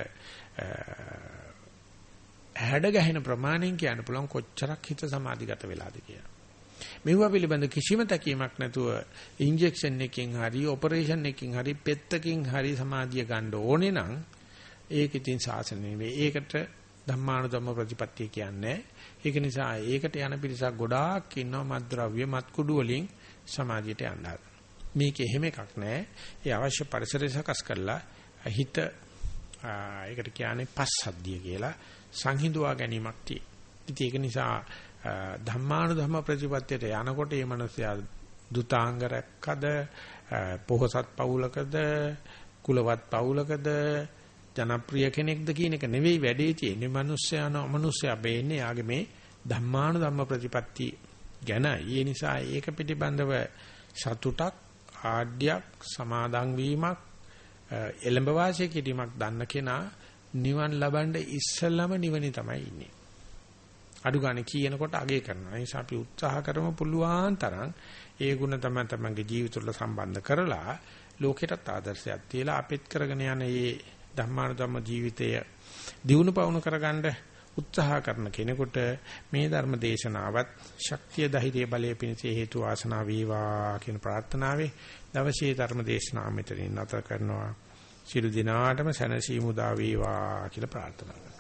හැඩ ගැහෙන ප්‍රමාණයෙන් කියන්න පුළුවන් කොච්චරක් හිත සමාධිගත වෙලාද කියලා. මෙවුවා පිළිබඳ කිසිම තැකීමක් නැතුව ඉන්ජෙක්ෂන් එකකින් හරි ඔපරේෂන් එකකින් හරි පෙත්තකින් හරි සමාධිය ගන්න ඕනේ නම් ඒක ඉතින් සාසන නෙවෙයි. ඒකට ධම්මානුධම්ම ප්‍රතිපත්තිය කියන්නේ. ඒක නිසා ඒකට යන පිරිසක් ගොඩාක් ඉන්නවා මත්ද්‍රව්‍ය මත්කුඩු වලින් සමාධියට යන්න මේක එහෙම එකක් නෑ. ඒ අවශ්‍ය පරිසරය සකස් කරලා හිත ඒකට කියන්නේ පස්සද්ධිය කියලා සංහිඳුවා ගැනීමක් තියෙනවා. ඒක නිසා ධම්මානුධම්ම ප්‍රතිපත්තියට යනකොට මේ මිනිසයා දුතාංග රැක්කද පොහසත් පවුලකද කුලවත් පවුලකද ජනප්‍රිය කෙනෙක්ද කියන එක නෙවෙයි වැඩේ තියෙන්නේ මිනිස්යාන අමනුෂ්‍යයා බේන්නේ යාගේ මේ ධම්මානුධම්ම ප්‍රතිපත්ති ගැන ඒ නිසා ඒක පිටිබඳව සතුටක් ආඩ්‍යයක් සමාදන් වීමක් එළඹ වාසය කිරීමක් දන්න කෙනා නිවන් ලබන්න ඉස්සෙල්ලම නිවනේ තමයි ඉන්නේ අඩු ගන්න කියනකොට අගේ කරනවා. ඒ නිසා අපි උත්සාහ කරමු පුළුවන් තරම් ඒ ಗುಣ තමයි තමන්ගේ ජීවිතවල සම්බන්ධ කරලා ලෝකෙටත් ආදර්ශයක් තියලා අපිට කරගෙන යන මේ ධම්මානුධම්ම ජීවිතය දියුණු පවුණු කරගන්න උත්සාහ කරන කෙනෙකුට මේ ධර්ම දේශනාවත් ශක්තිය ධෛර්ය බලය පිණිස හේතු වාසනා වේවා කියන ප්‍රාර්ථනාවේ දවසේ ධර්ම දේශනාව මෙතනින් නැත කරනවා. සියලු දිනාටම සැනසීම උදා වේවා කියලා ප්‍රාර්ථනා කරනවා.